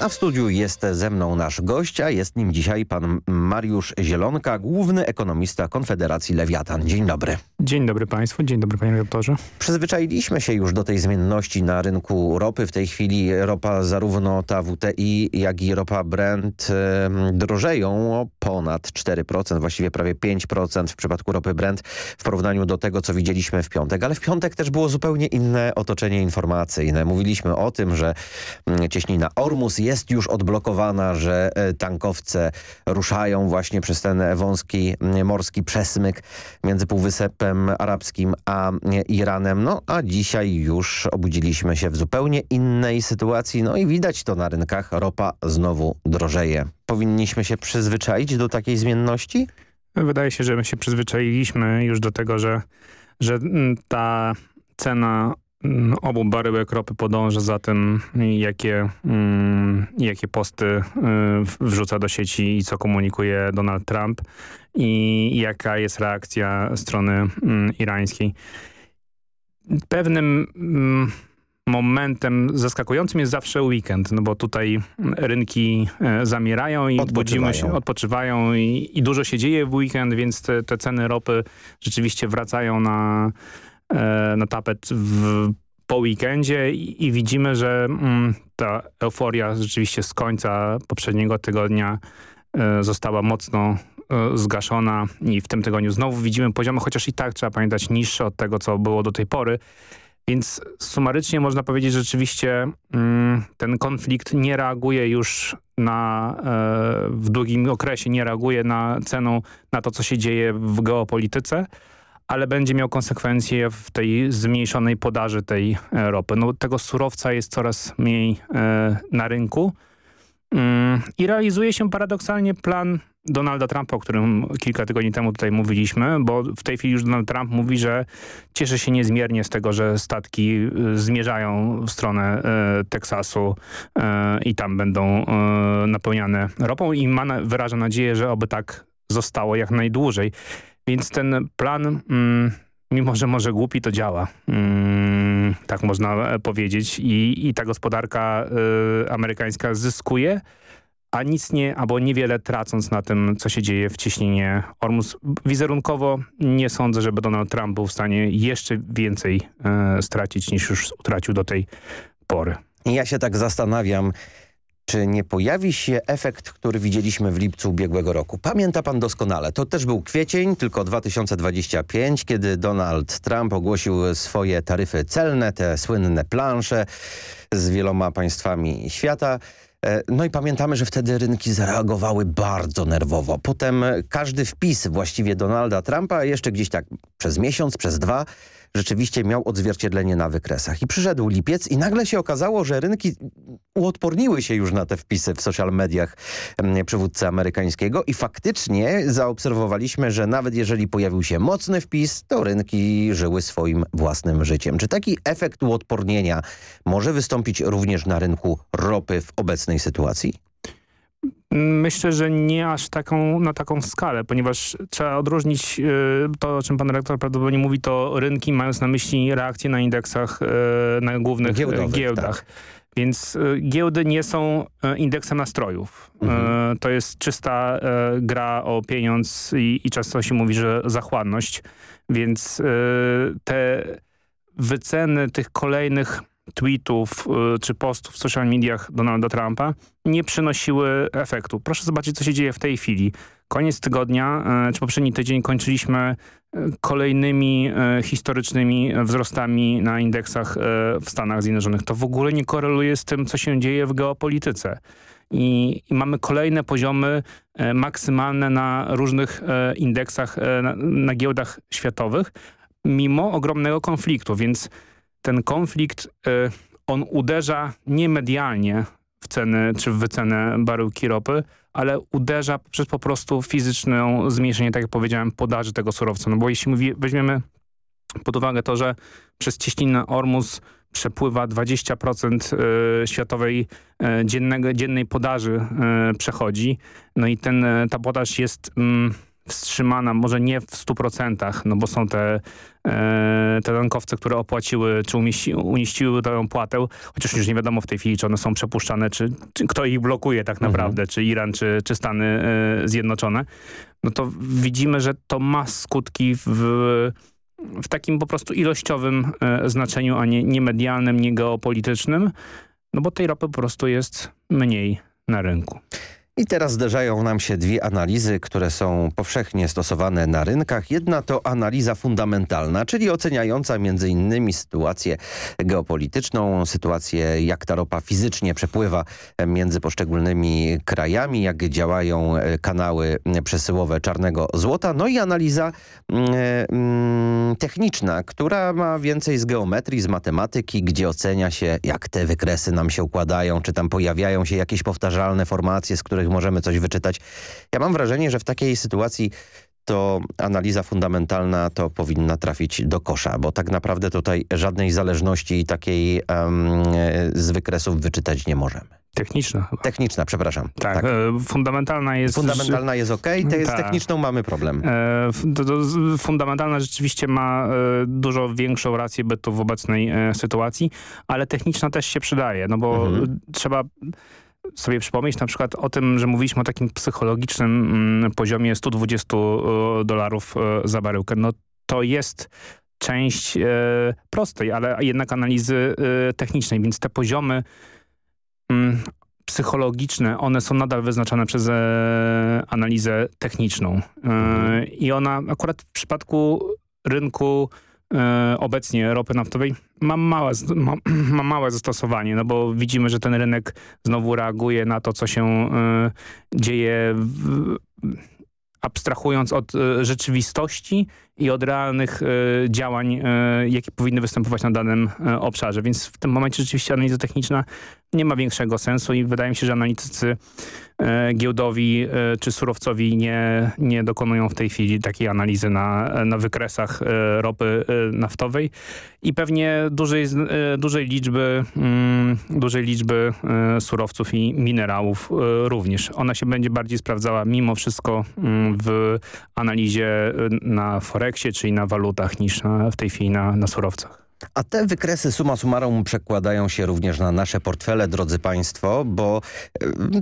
[SPEAKER 27] A w studiu jest ze mną nasz gość, a jest nim dzisiaj pan Mariusz Zielonka, główny ekonomista Konfederacji Lewiatan. Dzień dobry.
[SPEAKER 28] Dzień dobry państwu, dzień dobry panie redaktorze.
[SPEAKER 27] Przyzwyczailiśmy się już do tej zmienności na rynku ropy. W tej chwili ropa zarówno ta WTI, jak i ropa Brent drożeją o ponad 4%, właściwie prawie 5% w przypadku ropy Brent w porównaniu do tego, co widzieliśmy w piątek. Ale w piątek też było zupełnie inne otoczenie informacyjne. Mówiliśmy o tym, że cieśnina Ormus jest już odblokowana, że tankowce ruszają właśnie przez ten wąski morski przesmyk między Półwysepem Arabskim a Iranem. No a dzisiaj już obudziliśmy się w zupełnie innej sytuacji. No i widać to na rynkach. Ropa znowu drożeje. Powinniśmy się przyzwyczaić do takiej zmienności?
[SPEAKER 28] Wydaje się, że my się przyzwyczailiśmy już do tego, że, że ta cena obu baryłek ropy podąża za tym, jakie, mm, jakie posty y, wrzuca do sieci i co komunikuje Donald Trump i jaka jest reakcja strony mm, irańskiej. Pewnym mm, momentem zaskakującym jest zawsze weekend, no bo tutaj rynki e, zamierają i budzimy się, odpoczywają i, i, dużo się dzieje w weekend, więc te, te ceny ropy rzeczywiście wracają na na tapet w, po weekendzie i, i widzimy, że mm, ta euforia rzeczywiście z końca poprzedniego tygodnia e, została mocno e, zgaszona i w tym tygodniu znowu widzimy poziomy, chociaż i tak trzeba pamiętać niższe od tego, co było do tej pory. Więc sumarycznie można powiedzieć, że rzeczywiście mm, ten konflikt nie reaguje już na, e, w długim okresie, nie reaguje na cenę, na to, co się dzieje w geopolityce, ale będzie miał konsekwencje w tej zmniejszonej podaży tej e, ropy. No, tego surowca jest coraz mniej e, na rynku mm, i realizuje się paradoksalnie plan Donalda Trumpa, o którym kilka tygodni temu tutaj mówiliśmy, bo w tej chwili już Donald Trump mówi, że cieszy się niezmiernie z tego, że statki e, zmierzają w stronę Teksasu i tam będą napełniane ropą i ma, wyraża nadzieję, że oby tak zostało jak najdłużej. Więc ten plan, mm, mimo że może głupi, to działa. Mm, tak można e, powiedzieć. I, i ta gospodarka y, amerykańska zyskuje, a nic nie, albo niewiele tracąc na tym, co się dzieje w cieśninie Ormus. Wizerunkowo nie sądzę, żeby Donald Trump był w stanie jeszcze więcej y, stracić niż już utracił do tej pory.
[SPEAKER 27] Ja się tak zastanawiam, czy nie pojawi się efekt, który widzieliśmy w lipcu ubiegłego roku? Pamięta pan doskonale. To też był kwiecień, tylko 2025, kiedy Donald Trump ogłosił swoje taryfy celne, te słynne plansze z wieloma państwami świata. E, no i pamiętamy, że wtedy rynki zareagowały bardzo nerwowo. Potem każdy wpis właściwie Donalda Trumpa jeszcze gdzieś tak przez miesiąc, przez dwa rzeczywiście miał odzwierciedlenie na wykresach. I przyszedł lipiec i nagle się okazało, że rynki uodporniły się już na te wpisy w social mediach przywódcy amerykańskiego i faktycznie zaobserwowaliśmy, że nawet jeżeli pojawił się mocny wpis, to rynki żyły swoim własnym życiem. Czy taki efekt uodpornienia może wystąpić również na rynku ropy w obecnej sytuacji?
[SPEAKER 28] Myślę, że nie aż taką, na taką skalę, ponieważ trzeba odróżnić y, to, o czym pan rektor prawdopodobnie mówi, to rynki mając na myśli reakcje na indeksach, y, na głównych Giełdowych, giełdach. Tak. Więc y, giełdy nie są indeksem nastrojów. Mhm. To jest czysta gra o pieniądz i, i często się mówi, że zachłanność. Więc te wyceny tych kolejnych tweetów y, czy postów w social mediach Donalda Trumpa nie przynosiły efektu. Proszę zobaczyć, co się dzieje w tej chwili. Koniec tygodnia, y, czy poprzedni tydzień kończyliśmy y, kolejnymi historycznymi wzrostami na indeksach w Stanach Zjednoczonych. To w ogóle nie koreluje z tym, co się dzieje w geopolityce. I, i mamy kolejne poziomy maksymalne na różnych indeksach, na, na giełdach światowych, mimo ogromnego konfliktu, więc ten konflikt, y, on uderza nie medialnie w ceny czy w wycenę baryłki ropy, ale uderza przez po prostu fizyczne zmniejszenie, tak jak powiedziałem, podaży tego surowca. No bo jeśli mówi, weźmiemy pod uwagę to, że przez cieśninę Ormus przepływa 20% y, światowej y, dziennego, dziennej podaży przechodzi, no i ten, ta podaż jest mm, wstrzymana, może nie w 100%, no bo są te, e, te tankowce, które opłaciły, czy umieści, umieściły tę opłatę, chociaż już nie wiadomo w tej chwili, czy one są przepuszczane, czy, czy kto ich blokuje tak mhm. naprawdę, mhm. czy Iran, czy, czy Stany e, Zjednoczone. No to widzimy, że to ma skutki w, w takim po prostu ilościowym e, znaczeniu, a nie, nie medialnym, nie geopolitycznym, no bo tej ropy po prostu jest mniej na rynku.
[SPEAKER 27] I teraz zderzają nam się dwie analizy, które są powszechnie stosowane na rynkach. Jedna to analiza fundamentalna, czyli oceniająca innymi sytuację geopolityczną, sytuację jak ta ropa fizycznie przepływa między poszczególnymi krajami, jak działają kanały przesyłowe czarnego złota. No i analiza mm, mm, techniczna, która ma więcej z geometrii, z matematyki, gdzie ocenia się jak te wykresy nam się układają, czy tam pojawiają się jakieś powtarzalne formacje, z których których możemy coś wyczytać. Ja mam wrażenie, że w takiej sytuacji to analiza fundamentalna to powinna trafić do kosza, bo tak naprawdę tutaj żadnej zależności takiej um, z wykresów wyczytać nie możemy.
[SPEAKER 28] Techniczna chyba.
[SPEAKER 27] Techniczna, przepraszam.
[SPEAKER 28] Tak, tak. E, fundamentalna jest...
[SPEAKER 27] Fundamentalna jest ok, te, z tak. techniczną mamy problem.
[SPEAKER 28] E, to, to fundamentalna rzeczywiście ma e, dużo większą rację bytu w obecnej e, sytuacji, ale techniczna też się przydaje, no bo mhm. trzeba sobie przypomnieć na przykład o tym, że mówiliśmy o takim psychologicznym mm, poziomie 120 e, dolarów e, za baryłkę. No to jest część e, prostej, ale jednak analizy technicznej, więc te poziomy mm, psychologiczne, one są nadal wyznaczane przez analizę techniczną. Mhm. I ona akurat w przypadku rynku obecnie ropy naftowej ma małe, ma, <clears throat> ma, małe zastosowanie, no bo widzimy, że ten rynek znowu reaguje na to, co się e, dzieje w, abstrahując od e, rzeczywistości i od realnych działań, jakie powinny występować na danym obszarze. Więc w tym momencie rzeczywiście analiza techniczna nie ma większego sensu i wydaje mi się, że analitycy E, giełdowi e, czy surowcowi nie, nie dokonują w tej chwili takiej analizy na, na wykresach e, ropy naftowej i pewnie dużej, dużej liczby, mm, dużej liczby surowców i minerałów również. Ona się będzie bardziej sprawdzała mimo wszystko mm, w analizie na Forexie, czyli na walutach niż na, w tej chwili na, na surowcach.
[SPEAKER 27] A te wykresy suma summarum przekładają się również na nasze portfele, drodzy Państwo, bo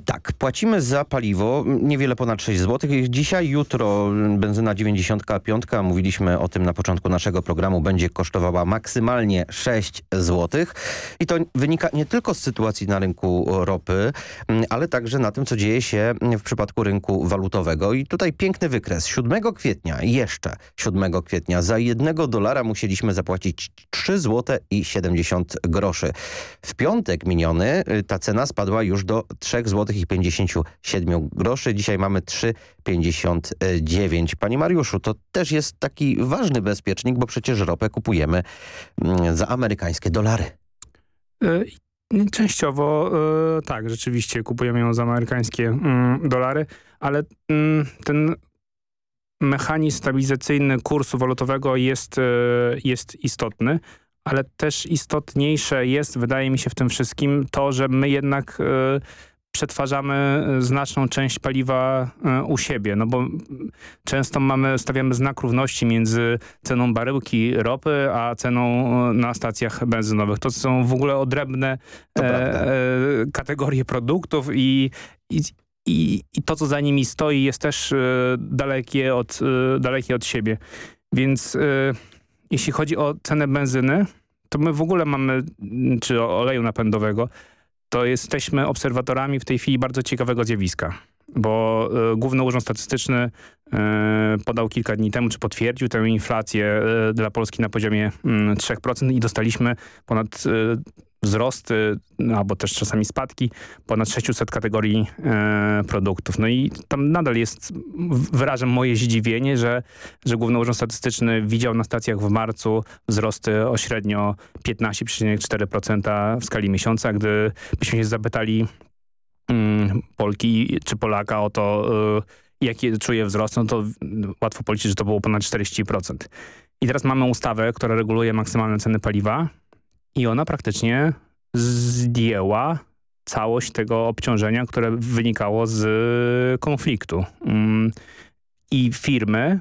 [SPEAKER 27] tak, płacimy za paliwo niewiele ponad 6 zł. Dzisiaj, jutro benzyna 95, mówiliśmy o tym na początku naszego programu, będzie kosztowała maksymalnie 6 zł. I to wynika nie tylko z sytuacji na rynku ropy, ale także na tym, co dzieje się w przypadku rynku walutowego. I tutaj piękny wykres. 7 kwietnia, jeszcze 7 kwietnia, za jednego dolara musieliśmy zapłacić 3 zł i 70 groszy. W piątek miniony y, ta cena spadła już do 3 zł i 57 groszy. Dzisiaj mamy 3,59. Panie Mariuszu, to też jest taki ważny bezpiecznik, bo przecież ropę kupujemy mm, za amerykańskie dolary.
[SPEAKER 28] Y, częściowo y, tak, rzeczywiście kupujemy ją za amerykańskie mm, dolary, ale mm, ten mechanizm stabilizacyjny kursu walutowego jest, jest istotny ale też istotniejsze jest, wydaje mi się w tym wszystkim, to, że my jednak y, przetwarzamy znaczną część paliwa e, u siebie, no bo często mamy, stawiamy znak równości między ceną baryłki ropy, a ceną na stacjach benzynowych. To są w ogóle odrębne e, e, kategorie produktów i, i, i, i, to, co za nimi stoi jest też e, dalekie, od, e, dalekie od siebie. Więc jeśli chodzi o cenę benzyny, to my w ogóle mamy, czy oleju napędowego, to jesteśmy obserwatorami w tej chwili bardzo ciekawego zjawiska. Bo y, Główny Urząd Statystyczny y, podał kilka dni temu, czy potwierdził tę inflację y, dla Polski na poziomie 3% mm, i dostaliśmy ponad wzrosty, albo też czasami spadki ponad 600 kategorii e, produktów. No i tam nadal jest, wyrażam moje zdziwienie, że, że Główny Urząd Statystyczny widział na stacjach w marcu wzrosty o średnio 15,4% w skali miesiąca. Gdybyśmy się zapytali mm, Polki czy Polaka o to, y, jaki czuje wzrost, no to łatwo policzyć, że to było ponad 40%. I teraz mamy ustawę, która reguluje maksymalne ceny paliwa i ona praktycznie zdjęła całość tego obciążenia, które wynikało z konfliktu. Mm, I firmy,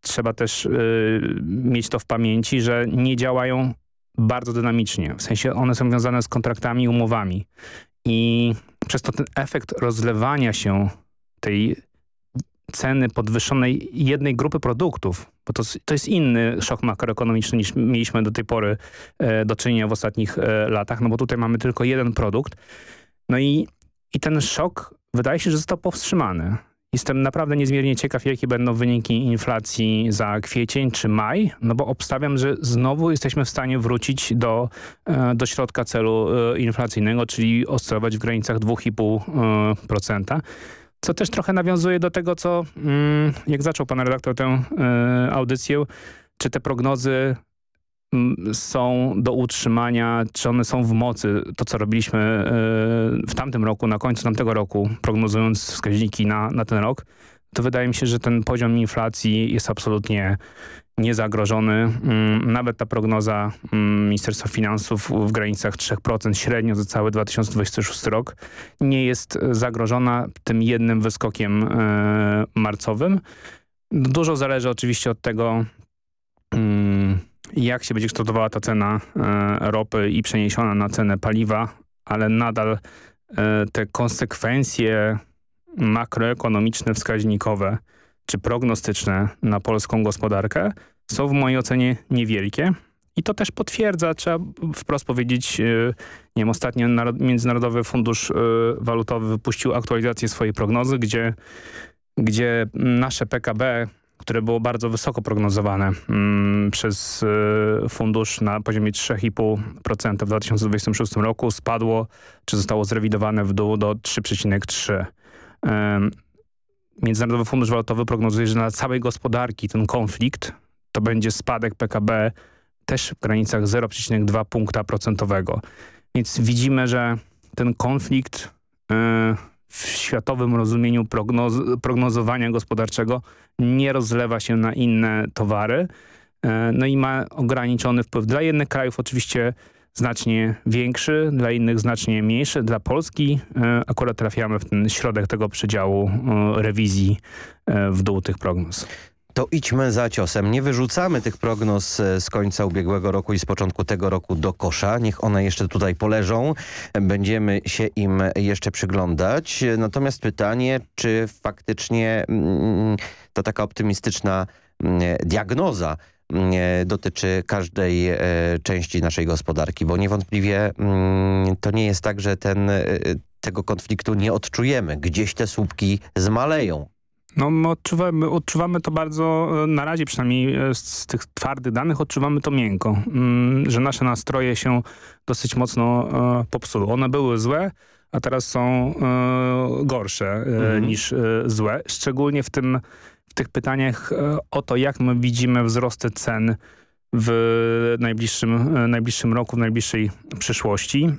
[SPEAKER 28] trzeba też y, mieć to w pamięci, że nie działają bardzo dynamicznie. W sensie one są związane z kontraktami, umowami. I przez to ten efekt rozlewania się tej ceny podwyższonej jednej grupy produktów, bo to, to jest inny szok makroekonomiczny niż mieliśmy do tej pory e, do czynienia w ostatnich e, latach, no bo tutaj mamy tylko jeden produkt. No i, i ten szok wydaje się, że został powstrzymany. Jestem naprawdę niezmiernie ciekaw, jakie będą wyniki inflacji za kwiecień czy maj, no bo obstawiam, że znowu jesteśmy w stanie wrócić do, e, do środka celu e, inflacyjnego, czyli oscylować w granicach 2,5%. Co też trochę nawiązuje do tego, co mm, jak zaczął pan redaktor tę e, audycję, czy te prognozy są do utrzymania, czy one są w mocy. To, co robiliśmy e, w tamtym roku, na końcu tamtego roku, prognozując wskaźniki na, na ten rok, to wydaje mi się, że ten poziom inflacji jest absolutnie niezagrożony. Mm, nawet ta prognoza mm, Ministerstwa Finansów w granicach 3% średnio za cały 2026 rok nie jest zagrożona tym jednym wyskokiem e, marcowym. Dużo zależy oczywiście od tego, mm, jak się będzie kształtowała ta cena e, ropy i przeniesiona na cenę paliwa, ale nadal e, te konsekwencje makroekonomiczne, wskaźnikowe czy prognostyczne na polską gospodarkę są w mojej ocenie niewielkie. I to też potwierdza, trzeba wprost powiedzieć, e, nie wiem, ostatnio Międzynarodowy Fundusz Walutowy wypuścił aktualizację swojej prognozy, gdzie, gdzie nasze PKB, które było bardzo wysoko prognozowane mm, przez e, fundusz na poziomie 3,5% w 2026 roku, spadło, czy zostało zrewidowane w dół do 3,3%. Międzynarodowy Fundusz Walutowy prognozuje, że dla całej gospodarki ten konflikt to będzie spadek PKB też w granicach 0,2 punkta procentowego. Więc widzimy, że ten konflikt yy, w światowym rozumieniu prognoz prognozowania gospodarczego nie rozlewa się na inne towary. Yy, no i ma ograniczony wpływ. Dla jednych krajów oczywiście znacznie większy, dla innych znacznie mniejszy. Dla Polski e, akurat trafiamy w ten środek tego przedziału e, rewizji e, w dół tych prognoz.
[SPEAKER 27] To idźmy za ciosem. Nie wyrzucamy tych prognoz z końca ubiegłego roku i z początku tego roku do kosza. Niech one jeszcze tutaj poleżą. Będziemy się im jeszcze przyglądać. Natomiast pytanie, czy faktycznie mm, ta taka optymistyczna mm, diagnoza dotyczy każdej e, części naszej gospodarki, bo niewątpliwie mm, to nie jest tak, że ten, e, tego konfliktu nie odczujemy. Gdzieś te słupki zmaleją.
[SPEAKER 28] No my odczuwamy, odczuwamy to bardzo, e, na razie przynajmniej z tych twardych danych odczuwamy to miękko, mm, że nasze nastroje się dosyć mocno popsuły. One były złe, a teraz są gorsze mhm. niż złe, szczególnie w tym w tych pytaniach e, o to, jak my widzimy wzrosty cen w najbliższym, e, najbliższym roku, w najbliższej przyszłości.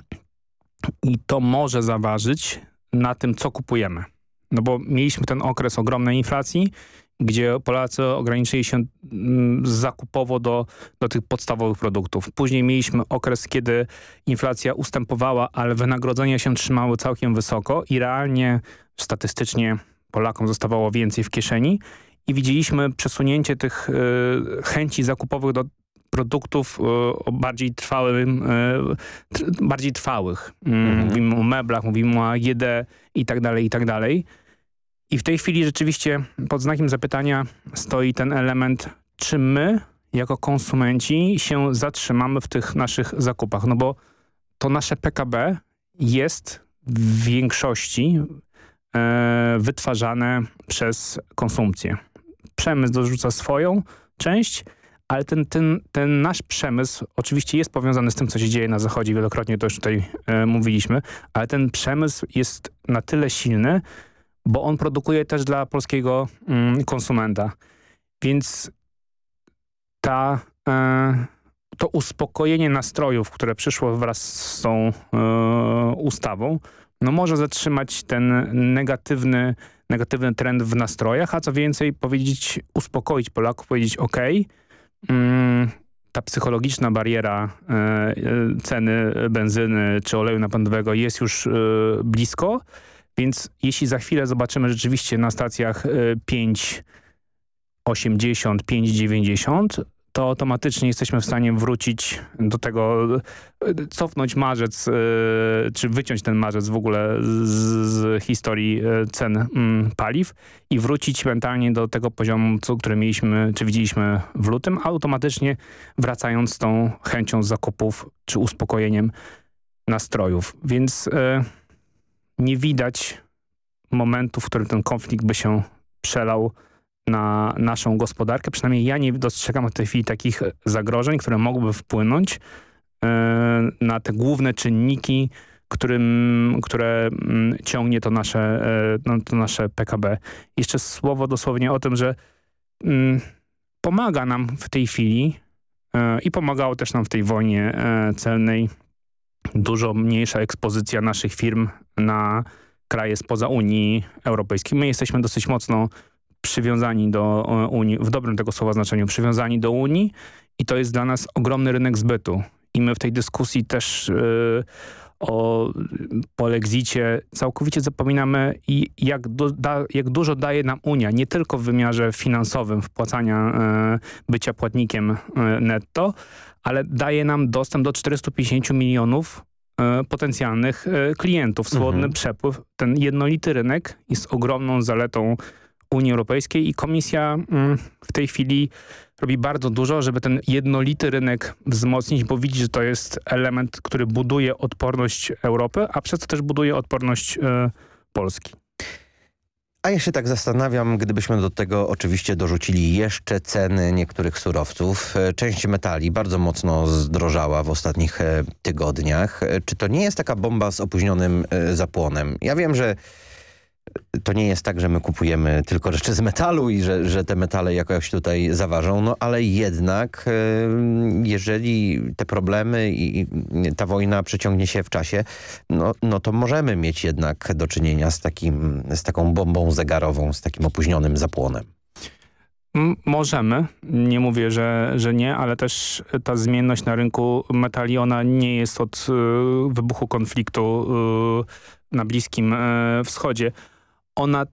[SPEAKER 28] I to może zaważyć na tym, co kupujemy. No bo mieliśmy ten okres ogromnej inflacji, gdzie Polacy ograniczyli się mm, zakupowo do, do tych podstawowych produktów. Później mieliśmy okres, kiedy inflacja ustępowała, ale wynagrodzenia się trzymały całkiem wysoko i realnie, statystycznie Polakom zostawało więcej w kieszeni i widzieliśmy przesunięcie tych y, chęci zakupowych do produktów y, bardziej trwałym, y, bardziej trwałych. Mm, mhm. Mówimy o meblach, mówimy o AGD i tak dalej, i tak dalej. I w tej chwili rzeczywiście pod znakiem zapytania stoi ten element, czy my jako konsumenci się zatrzymamy w tych naszych zakupach. No bo to nasze PKB jest w większości e, wytwarzane przez konsumpcję. Przemysł dorzuca swoją część, ale ten, ten, ten nasz przemysł oczywiście jest powiązany z tym, co się dzieje na zachodzie, wielokrotnie to już tutaj e, mówiliśmy, ale ten przemysł jest na tyle silny, bo on produkuje też dla polskiego mm, konsumenta. Więc ta, e, to uspokojenie nastrojów, które przyszło wraz z tą e, ustawą, no może zatrzymać ten negatywny, negatywny trend w nastrojach, a co więcej powiedzieć, uspokoić Polaków, powiedzieć ok, mm, ta psychologiczna bariera e, ceny benzyny czy oleju napędowego jest już blisko, Więc jeśli za chwilę zobaczymy rzeczywiście na stacjach 5 80, 5,90, to automatycznie jesteśmy w stanie wrócić do tego, cofnąć marzec, e, czy wyciąć ten marzec w ogóle z, historii e, cen mm, paliw i wrócić mentalnie do tego poziomu, co, który mieliśmy, czy widzieliśmy w lutym, automatycznie wracając z tą chęcią zakupów, czy uspokojeniem nastrojów. Więc e, nie widać momentu, w którym ten konflikt by się przelał na naszą gospodarkę. Przynajmniej ja nie dostrzegam w tej chwili takich zagrożeń, które mogłyby wpłynąć e, na te główne czynniki, którym, które mm, ciągnie to nasze, e, no, to nasze PKB. Jeszcze słowo dosłownie o tym, że mm, pomaga nam w tej chwili e, i pomagało też nam w tej wojnie celnej dużo mniejsza ekspozycja naszych firm na kraje spoza Unii Europejskiej. My jesteśmy dosyć mocno przywiązani do Unii, w dobrym tego słowa znaczeniu, przywiązani do Unii i to jest dla nas ogromny rynek zbytu. I my w tej dyskusji też yy, o polexicie całkowicie zapominamy i jak, da, jak dużo daje nam Unia, nie tylko w wymiarze finansowym wpłacania yy, bycia płatnikiem netto, ale daje nam dostęp do 450 milionów potencjalnych klientów, swobodny mhm. przepływ. Ten jednolity rynek jest ogromną zaletą Unii Europejskiej i Komisja mm, w tej chwili robi bardzo dużo, żeby ten jednolity rynek wzmocnić, bo widzi, że to jest element, który buduje odporność Europy, a przez to też buduje odporność e, Polski.
[SPEAKER 27] A ja się tak zastanawiam, gdybyśmy do tego oczywiście dorzucili jeszcze ceny niektórych surowców. E, część metali bardzo mocno zdrożała w ostatnich e, tygodniach. Czy to nie jest taka bomba z opóźnionym zapłonem? Ja wiem, że to nie jest tak, że my kupujemy tylko rzeczy z metalu i że, że te metale jakoś tutaj zaważą, no ale jednak jeżeli te problemy i ta wojna przeciągnie się w czasie, no, no to możemy mieć jednak do czynienia z, takim, z taką bombą zegarową, z takim opóźnionym zapłonem.
[SPEAKER 28] Możemy, nie mówię, że, że nie, ale też ta zmienność na rynku metali, ona nie jest od y, wybuchu konfliktu y, na Bliskim y, Wschodzie ona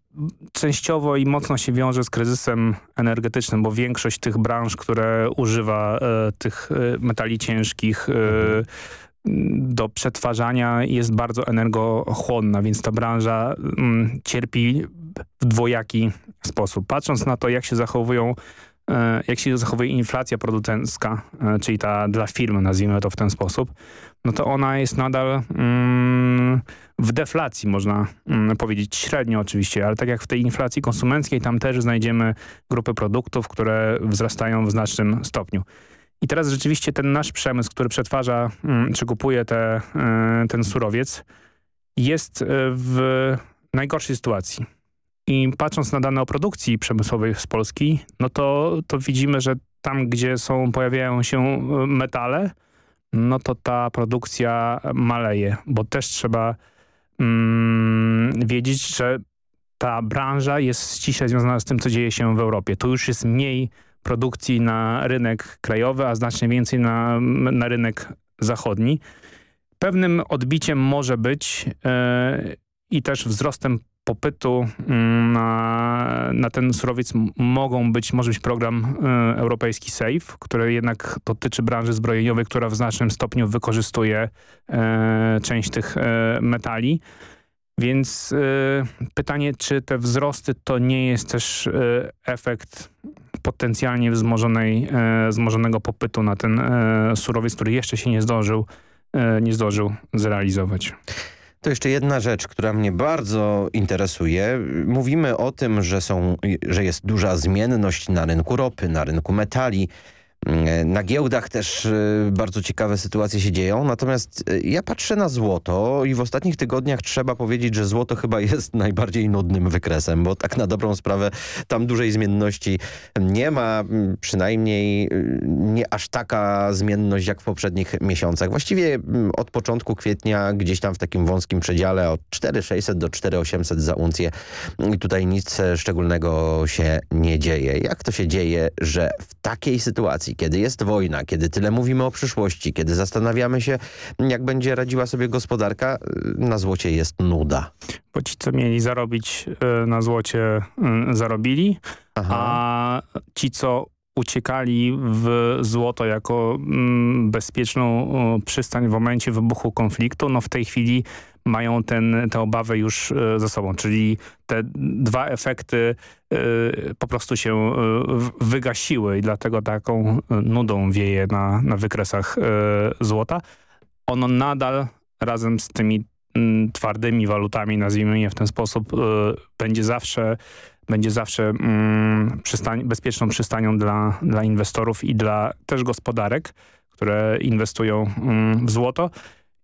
[SPEAKER 28] częściowo i mocno się wiąże z kryzysem energetycznym, bo większość tych branż, które używa e, tych e, metali ciężkich e, do przetwarzania jest bardzo energochłonna, więc ta branża mm, cierpi w dwojaki sposób. Patrząc na to, jak się zachowują jak się zachowuje inflacja producencka, czyli ta dla firm, nazwijmy to w ten sposób, no to ona jest nadal mm, w deflacji, można mm, powiedzieć, średnio oczywiście, ale tak jak w tej inflacji konsumenckiej, tam też znajdziemy grupy produktów, które wzrastają w znacznym stopniu. I teraz rzeczywiście ten nasz przemysł, który przetwarza mm, czy kupuje te, y, ten surowiec, jest y, w najgorszej sytuacji. I patrząc na dane o produkcji przemysłowej z Polski, no to, to widzimy, że tam, gdzie są, pojawiają się y, metale, no to ta produkcja maleje, bo też trzeba mm, wiedzieć, że ta branża jest ściśle związana z tym, co dzieje się w Europie. Tu już jest mniej produkcji na rynek krajowy, a znacznie więcej na, na rynek zachodni. Pewnym odbiciem może być yy, i też wzrostem popytu mm, na, na ten surowiec mogą być, może być program y, europejski SAFE, który jednak dotyczy branży zbrojeniowej, która w znacznym stopniu wykorzystuje y, część tych y, metali. Więc pytanie, czy te wzrosty to nie jest też efekt potencjalnie wzmożonej, wzmożonego popytu na ten surowiec, który jeszcze się nie zdążył, nie zdążył zrealizować.
[SPEAKER 27] To jeszcze jedna rzecz, która mnie bardzo interesuje. Mówimy o tym, że, są, że jest duża zmienność na rynku ropy, na rynku metali, na giełdach też y, bardzo ciekawe sytuacje się dzieją, natomiast y, ja patrzę na złoto i w ostatnich tygodniach trzeba powiedzieć, że złoto chyba jest <laughs> najbardziej nudnym wykresem, bo tak na dobrą sprawę tam dużej zmienności nie ma, przynajmniej nie aż taka zmienność jak w poprzednich miesiącach. Właściwie mm, od początku kwietnia gdzieś tam w takim wąskim przedziale od 4600 do 4800 za uncję i tutaj nic szczególnego się nie dzieje. Jak to się dzieje, że w takiej sytuacji inflacji, kiedy jest wojna, kiedy tyle mówimy o przyszłości, kiedy zastanawiamy się, jak będzie radziła sobie gospodarka, na złocie jest nuda.
[SPEAKER 28] Bo ci, co mieli zarobić e, na złocie, zarobili, Aha. a ci, co uciekali w złoto jako mm, bezpieczną przystań w momencie wybuchu konfliktu, no w tej chwili mają ten, te obawy już e, za sobą, czyli te dwa efekty e, po prostu się e, wygasiły i dlatego taką nudą wieje na, na wykresach złota. Ono nadal razem z tymi mm, twardymi walutami, nazwijmy je w ten sposób, będzie zawsze będzie zawsze mm, przystań, bezpieczną przystanią dla, dla inwestorów i dla też gospodarek, które inwestują mm, w złoto.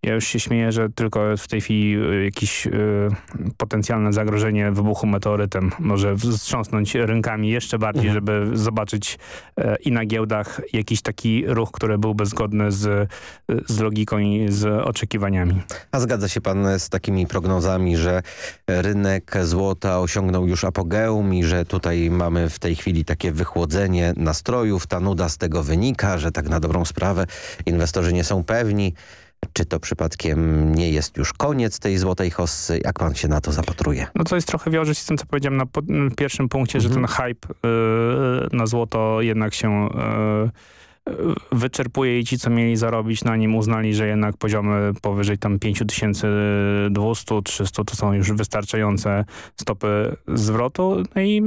[SPEAKER 28] Ja już się śmieję, że tylko w tej chwili y, jakieś y, potencjalne zagrożenie wybuchu meteorytem może wstrząsnąć rynkami jeszcze bardziej, mhm. żeby zobaczyć y, i na giełdach jakiś taki ruch, który byłby zgodny z, z logiką i z oczekiwaniami.
[SPEAKER 27] A zgadza się pan z takimi prognozami, że rynek złota osiągnął już apogeum i że tutaj mamy w tej chwili takie wychłodzenie nastrojów, ta nuda z tego wynika, że tak na dobrą sprawę inwestorzy nie są pewni, czy to przypadkiem nie jest już koniec tej złotej hossy? Jak pan się na to zapatruje?
[SPEAKER 28] No to jest trochę wiąże się z tym, co powiedziałem na pierwszym punkcie, mhm. że ten hype y, na złoto jednak się... Y, wyczerpuje i ci, co mieli zarobić na nim, uznali, że jednak poziomy powyżej tam 5200, 300 to są już wystarczające stopy zwrotu no i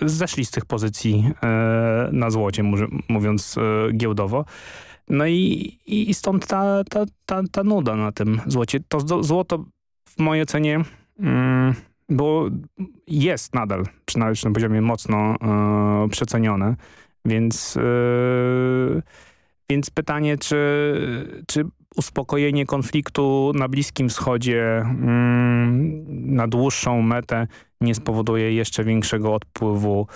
[SPEAKER 28] zeszli z tych pozycji e, na złocie, mówiąc e, giełdowo. No i, i stąd ta, ta, ta, ta nuda na tym złocie. To złoto w mojej ocenie mm, było, jest nadal, przynajmniej na poziomie mocno e, przecenione, więc, e, więc pytanie, czy, czy uspokojenie konfliktu na Bliskim Wschodzie mm, na dłuższą metę nie spowoduje jeszcze większego odpływu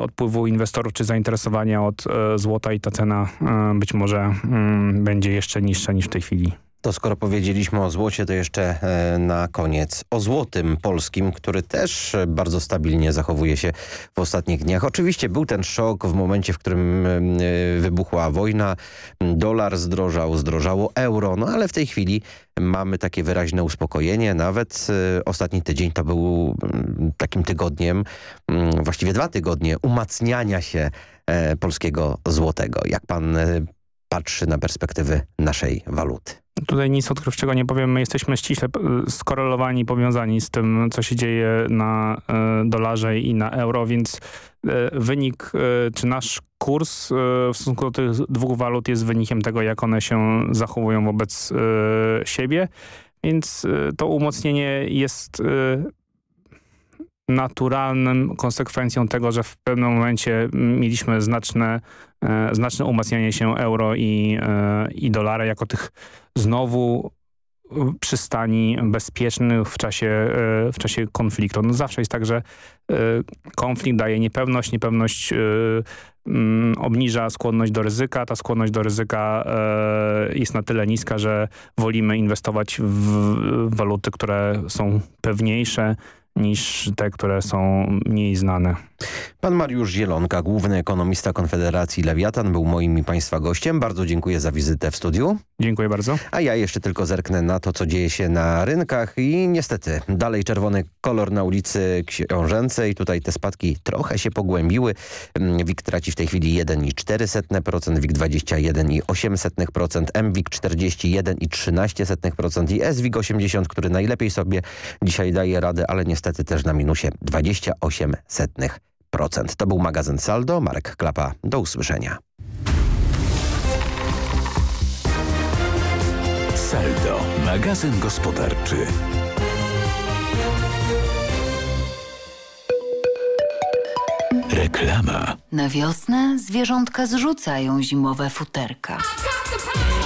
[SPEAKER 28] odpływu inwestorów czy zainteresowania od e, złota i ta cena e, być może mm, będzie jeszcze niższa niż w tej chwili.
[SPEAKER 27] To skoro powiedzieliśmy o złocie, to jeszcze na koniec o złotym polskim, który też bardzo stabilnie zachowuje się w ostatnich dniach. Oczywiście był ten szok w momencie, w którym wybuchła wojna. Dolar zdrożał, zdrożało euro, no ale w tej chwili mamy takie wyraźne uspokojenie. Nawet y, ostatni tydzień to był mm, takim tygodniem, mm, właściwie dwa tygodnie umacniania się e, polskiego złotego. Jak pan e, patrzy na perspektywy naszej waluty?
[SPEAKER 28] Tutaj nic odkrywczego nie powiem. My jesteśmy ściśle skorelowani, powiązani z tym, co się dzieje na e, dolarze i na euro, więc wynik, czy nasz kurs w stosunku do tych dwóch walut jest wynikiem tego, jak one się zachowują wobec siebie. Więc to umocnienie jest naturalnym konsekwencją tego, że w pewnym momencie mieliśmy znaczne, e, znaczne umacnianie się euro i, e, i dolara jako tych znowu przystani bezpiecznych w czasie, e, w czasie konfliktu. No zawsze jest tak, że konflikt daje niepewność, niepewność mm, obniża skłonność do ryzyka. Ta skłonność do ryzyka jest na tyle niska, że wolimy inwestować w waluty, które są pewniejsze, niż te, które są mniej znane.
[SPEAKER 27] Pan Mariusz Zielonka, główny ekonomista Konfederacji Lewiatan, był moim i Państwa gościem. Bardzo dziękuję za wizytę w studiu.
[SPEAKER 28] Dziękuję bardzo.
[SPEAKER 27] A ja jeszcze tylko zerknę na to, co dzieje się na rynkach i niestety dalej czerwony kolor na ulicy Książęcej. Tutaj te spadki trochę się pogłębiły. WIG traci w tej chwili 1,4%, WIG 21,8%, MWIG 41,13% i SWIG 80, który najlepiej sobie dzisiaj daje radę, ale niestety też na minusie 28 setnych. To był magazyn Saldo. Marek Klapa. Do usłyszenia.
[SPEAKER 2] Saldo. Magazyn gospodarczy. Reklama.
[SPEAKER 29] Na wiosnę zwierzątka zrzucają zimowe futerka.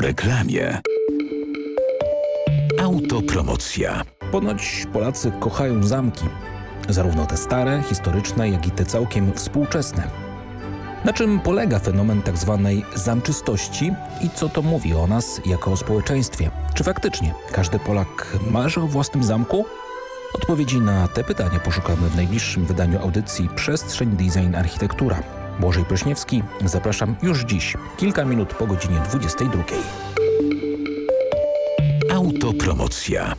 [SPEAKER 30] Reklamie. Autopromocja.
[SPEAKER 2] Ponoć Polacy kochają zamki. Zarówno te stare, historyczne, jak i te całkiem współczesne. Na czym polega fenomen. Tak zamczystości i co to mówi o nas jako o społeczeństwie? Czy faktycznie każdy Polak marzy o własnym zamku? Odpowiedzi na te pytania poszukamy w najbliższym wydaniu audycji Przestrzeń Design Architektura. Błażej Prośniewski, zapraszam już dziś, kilka minut po godzinie 22.
[SPEAKER 30] Autopromocja.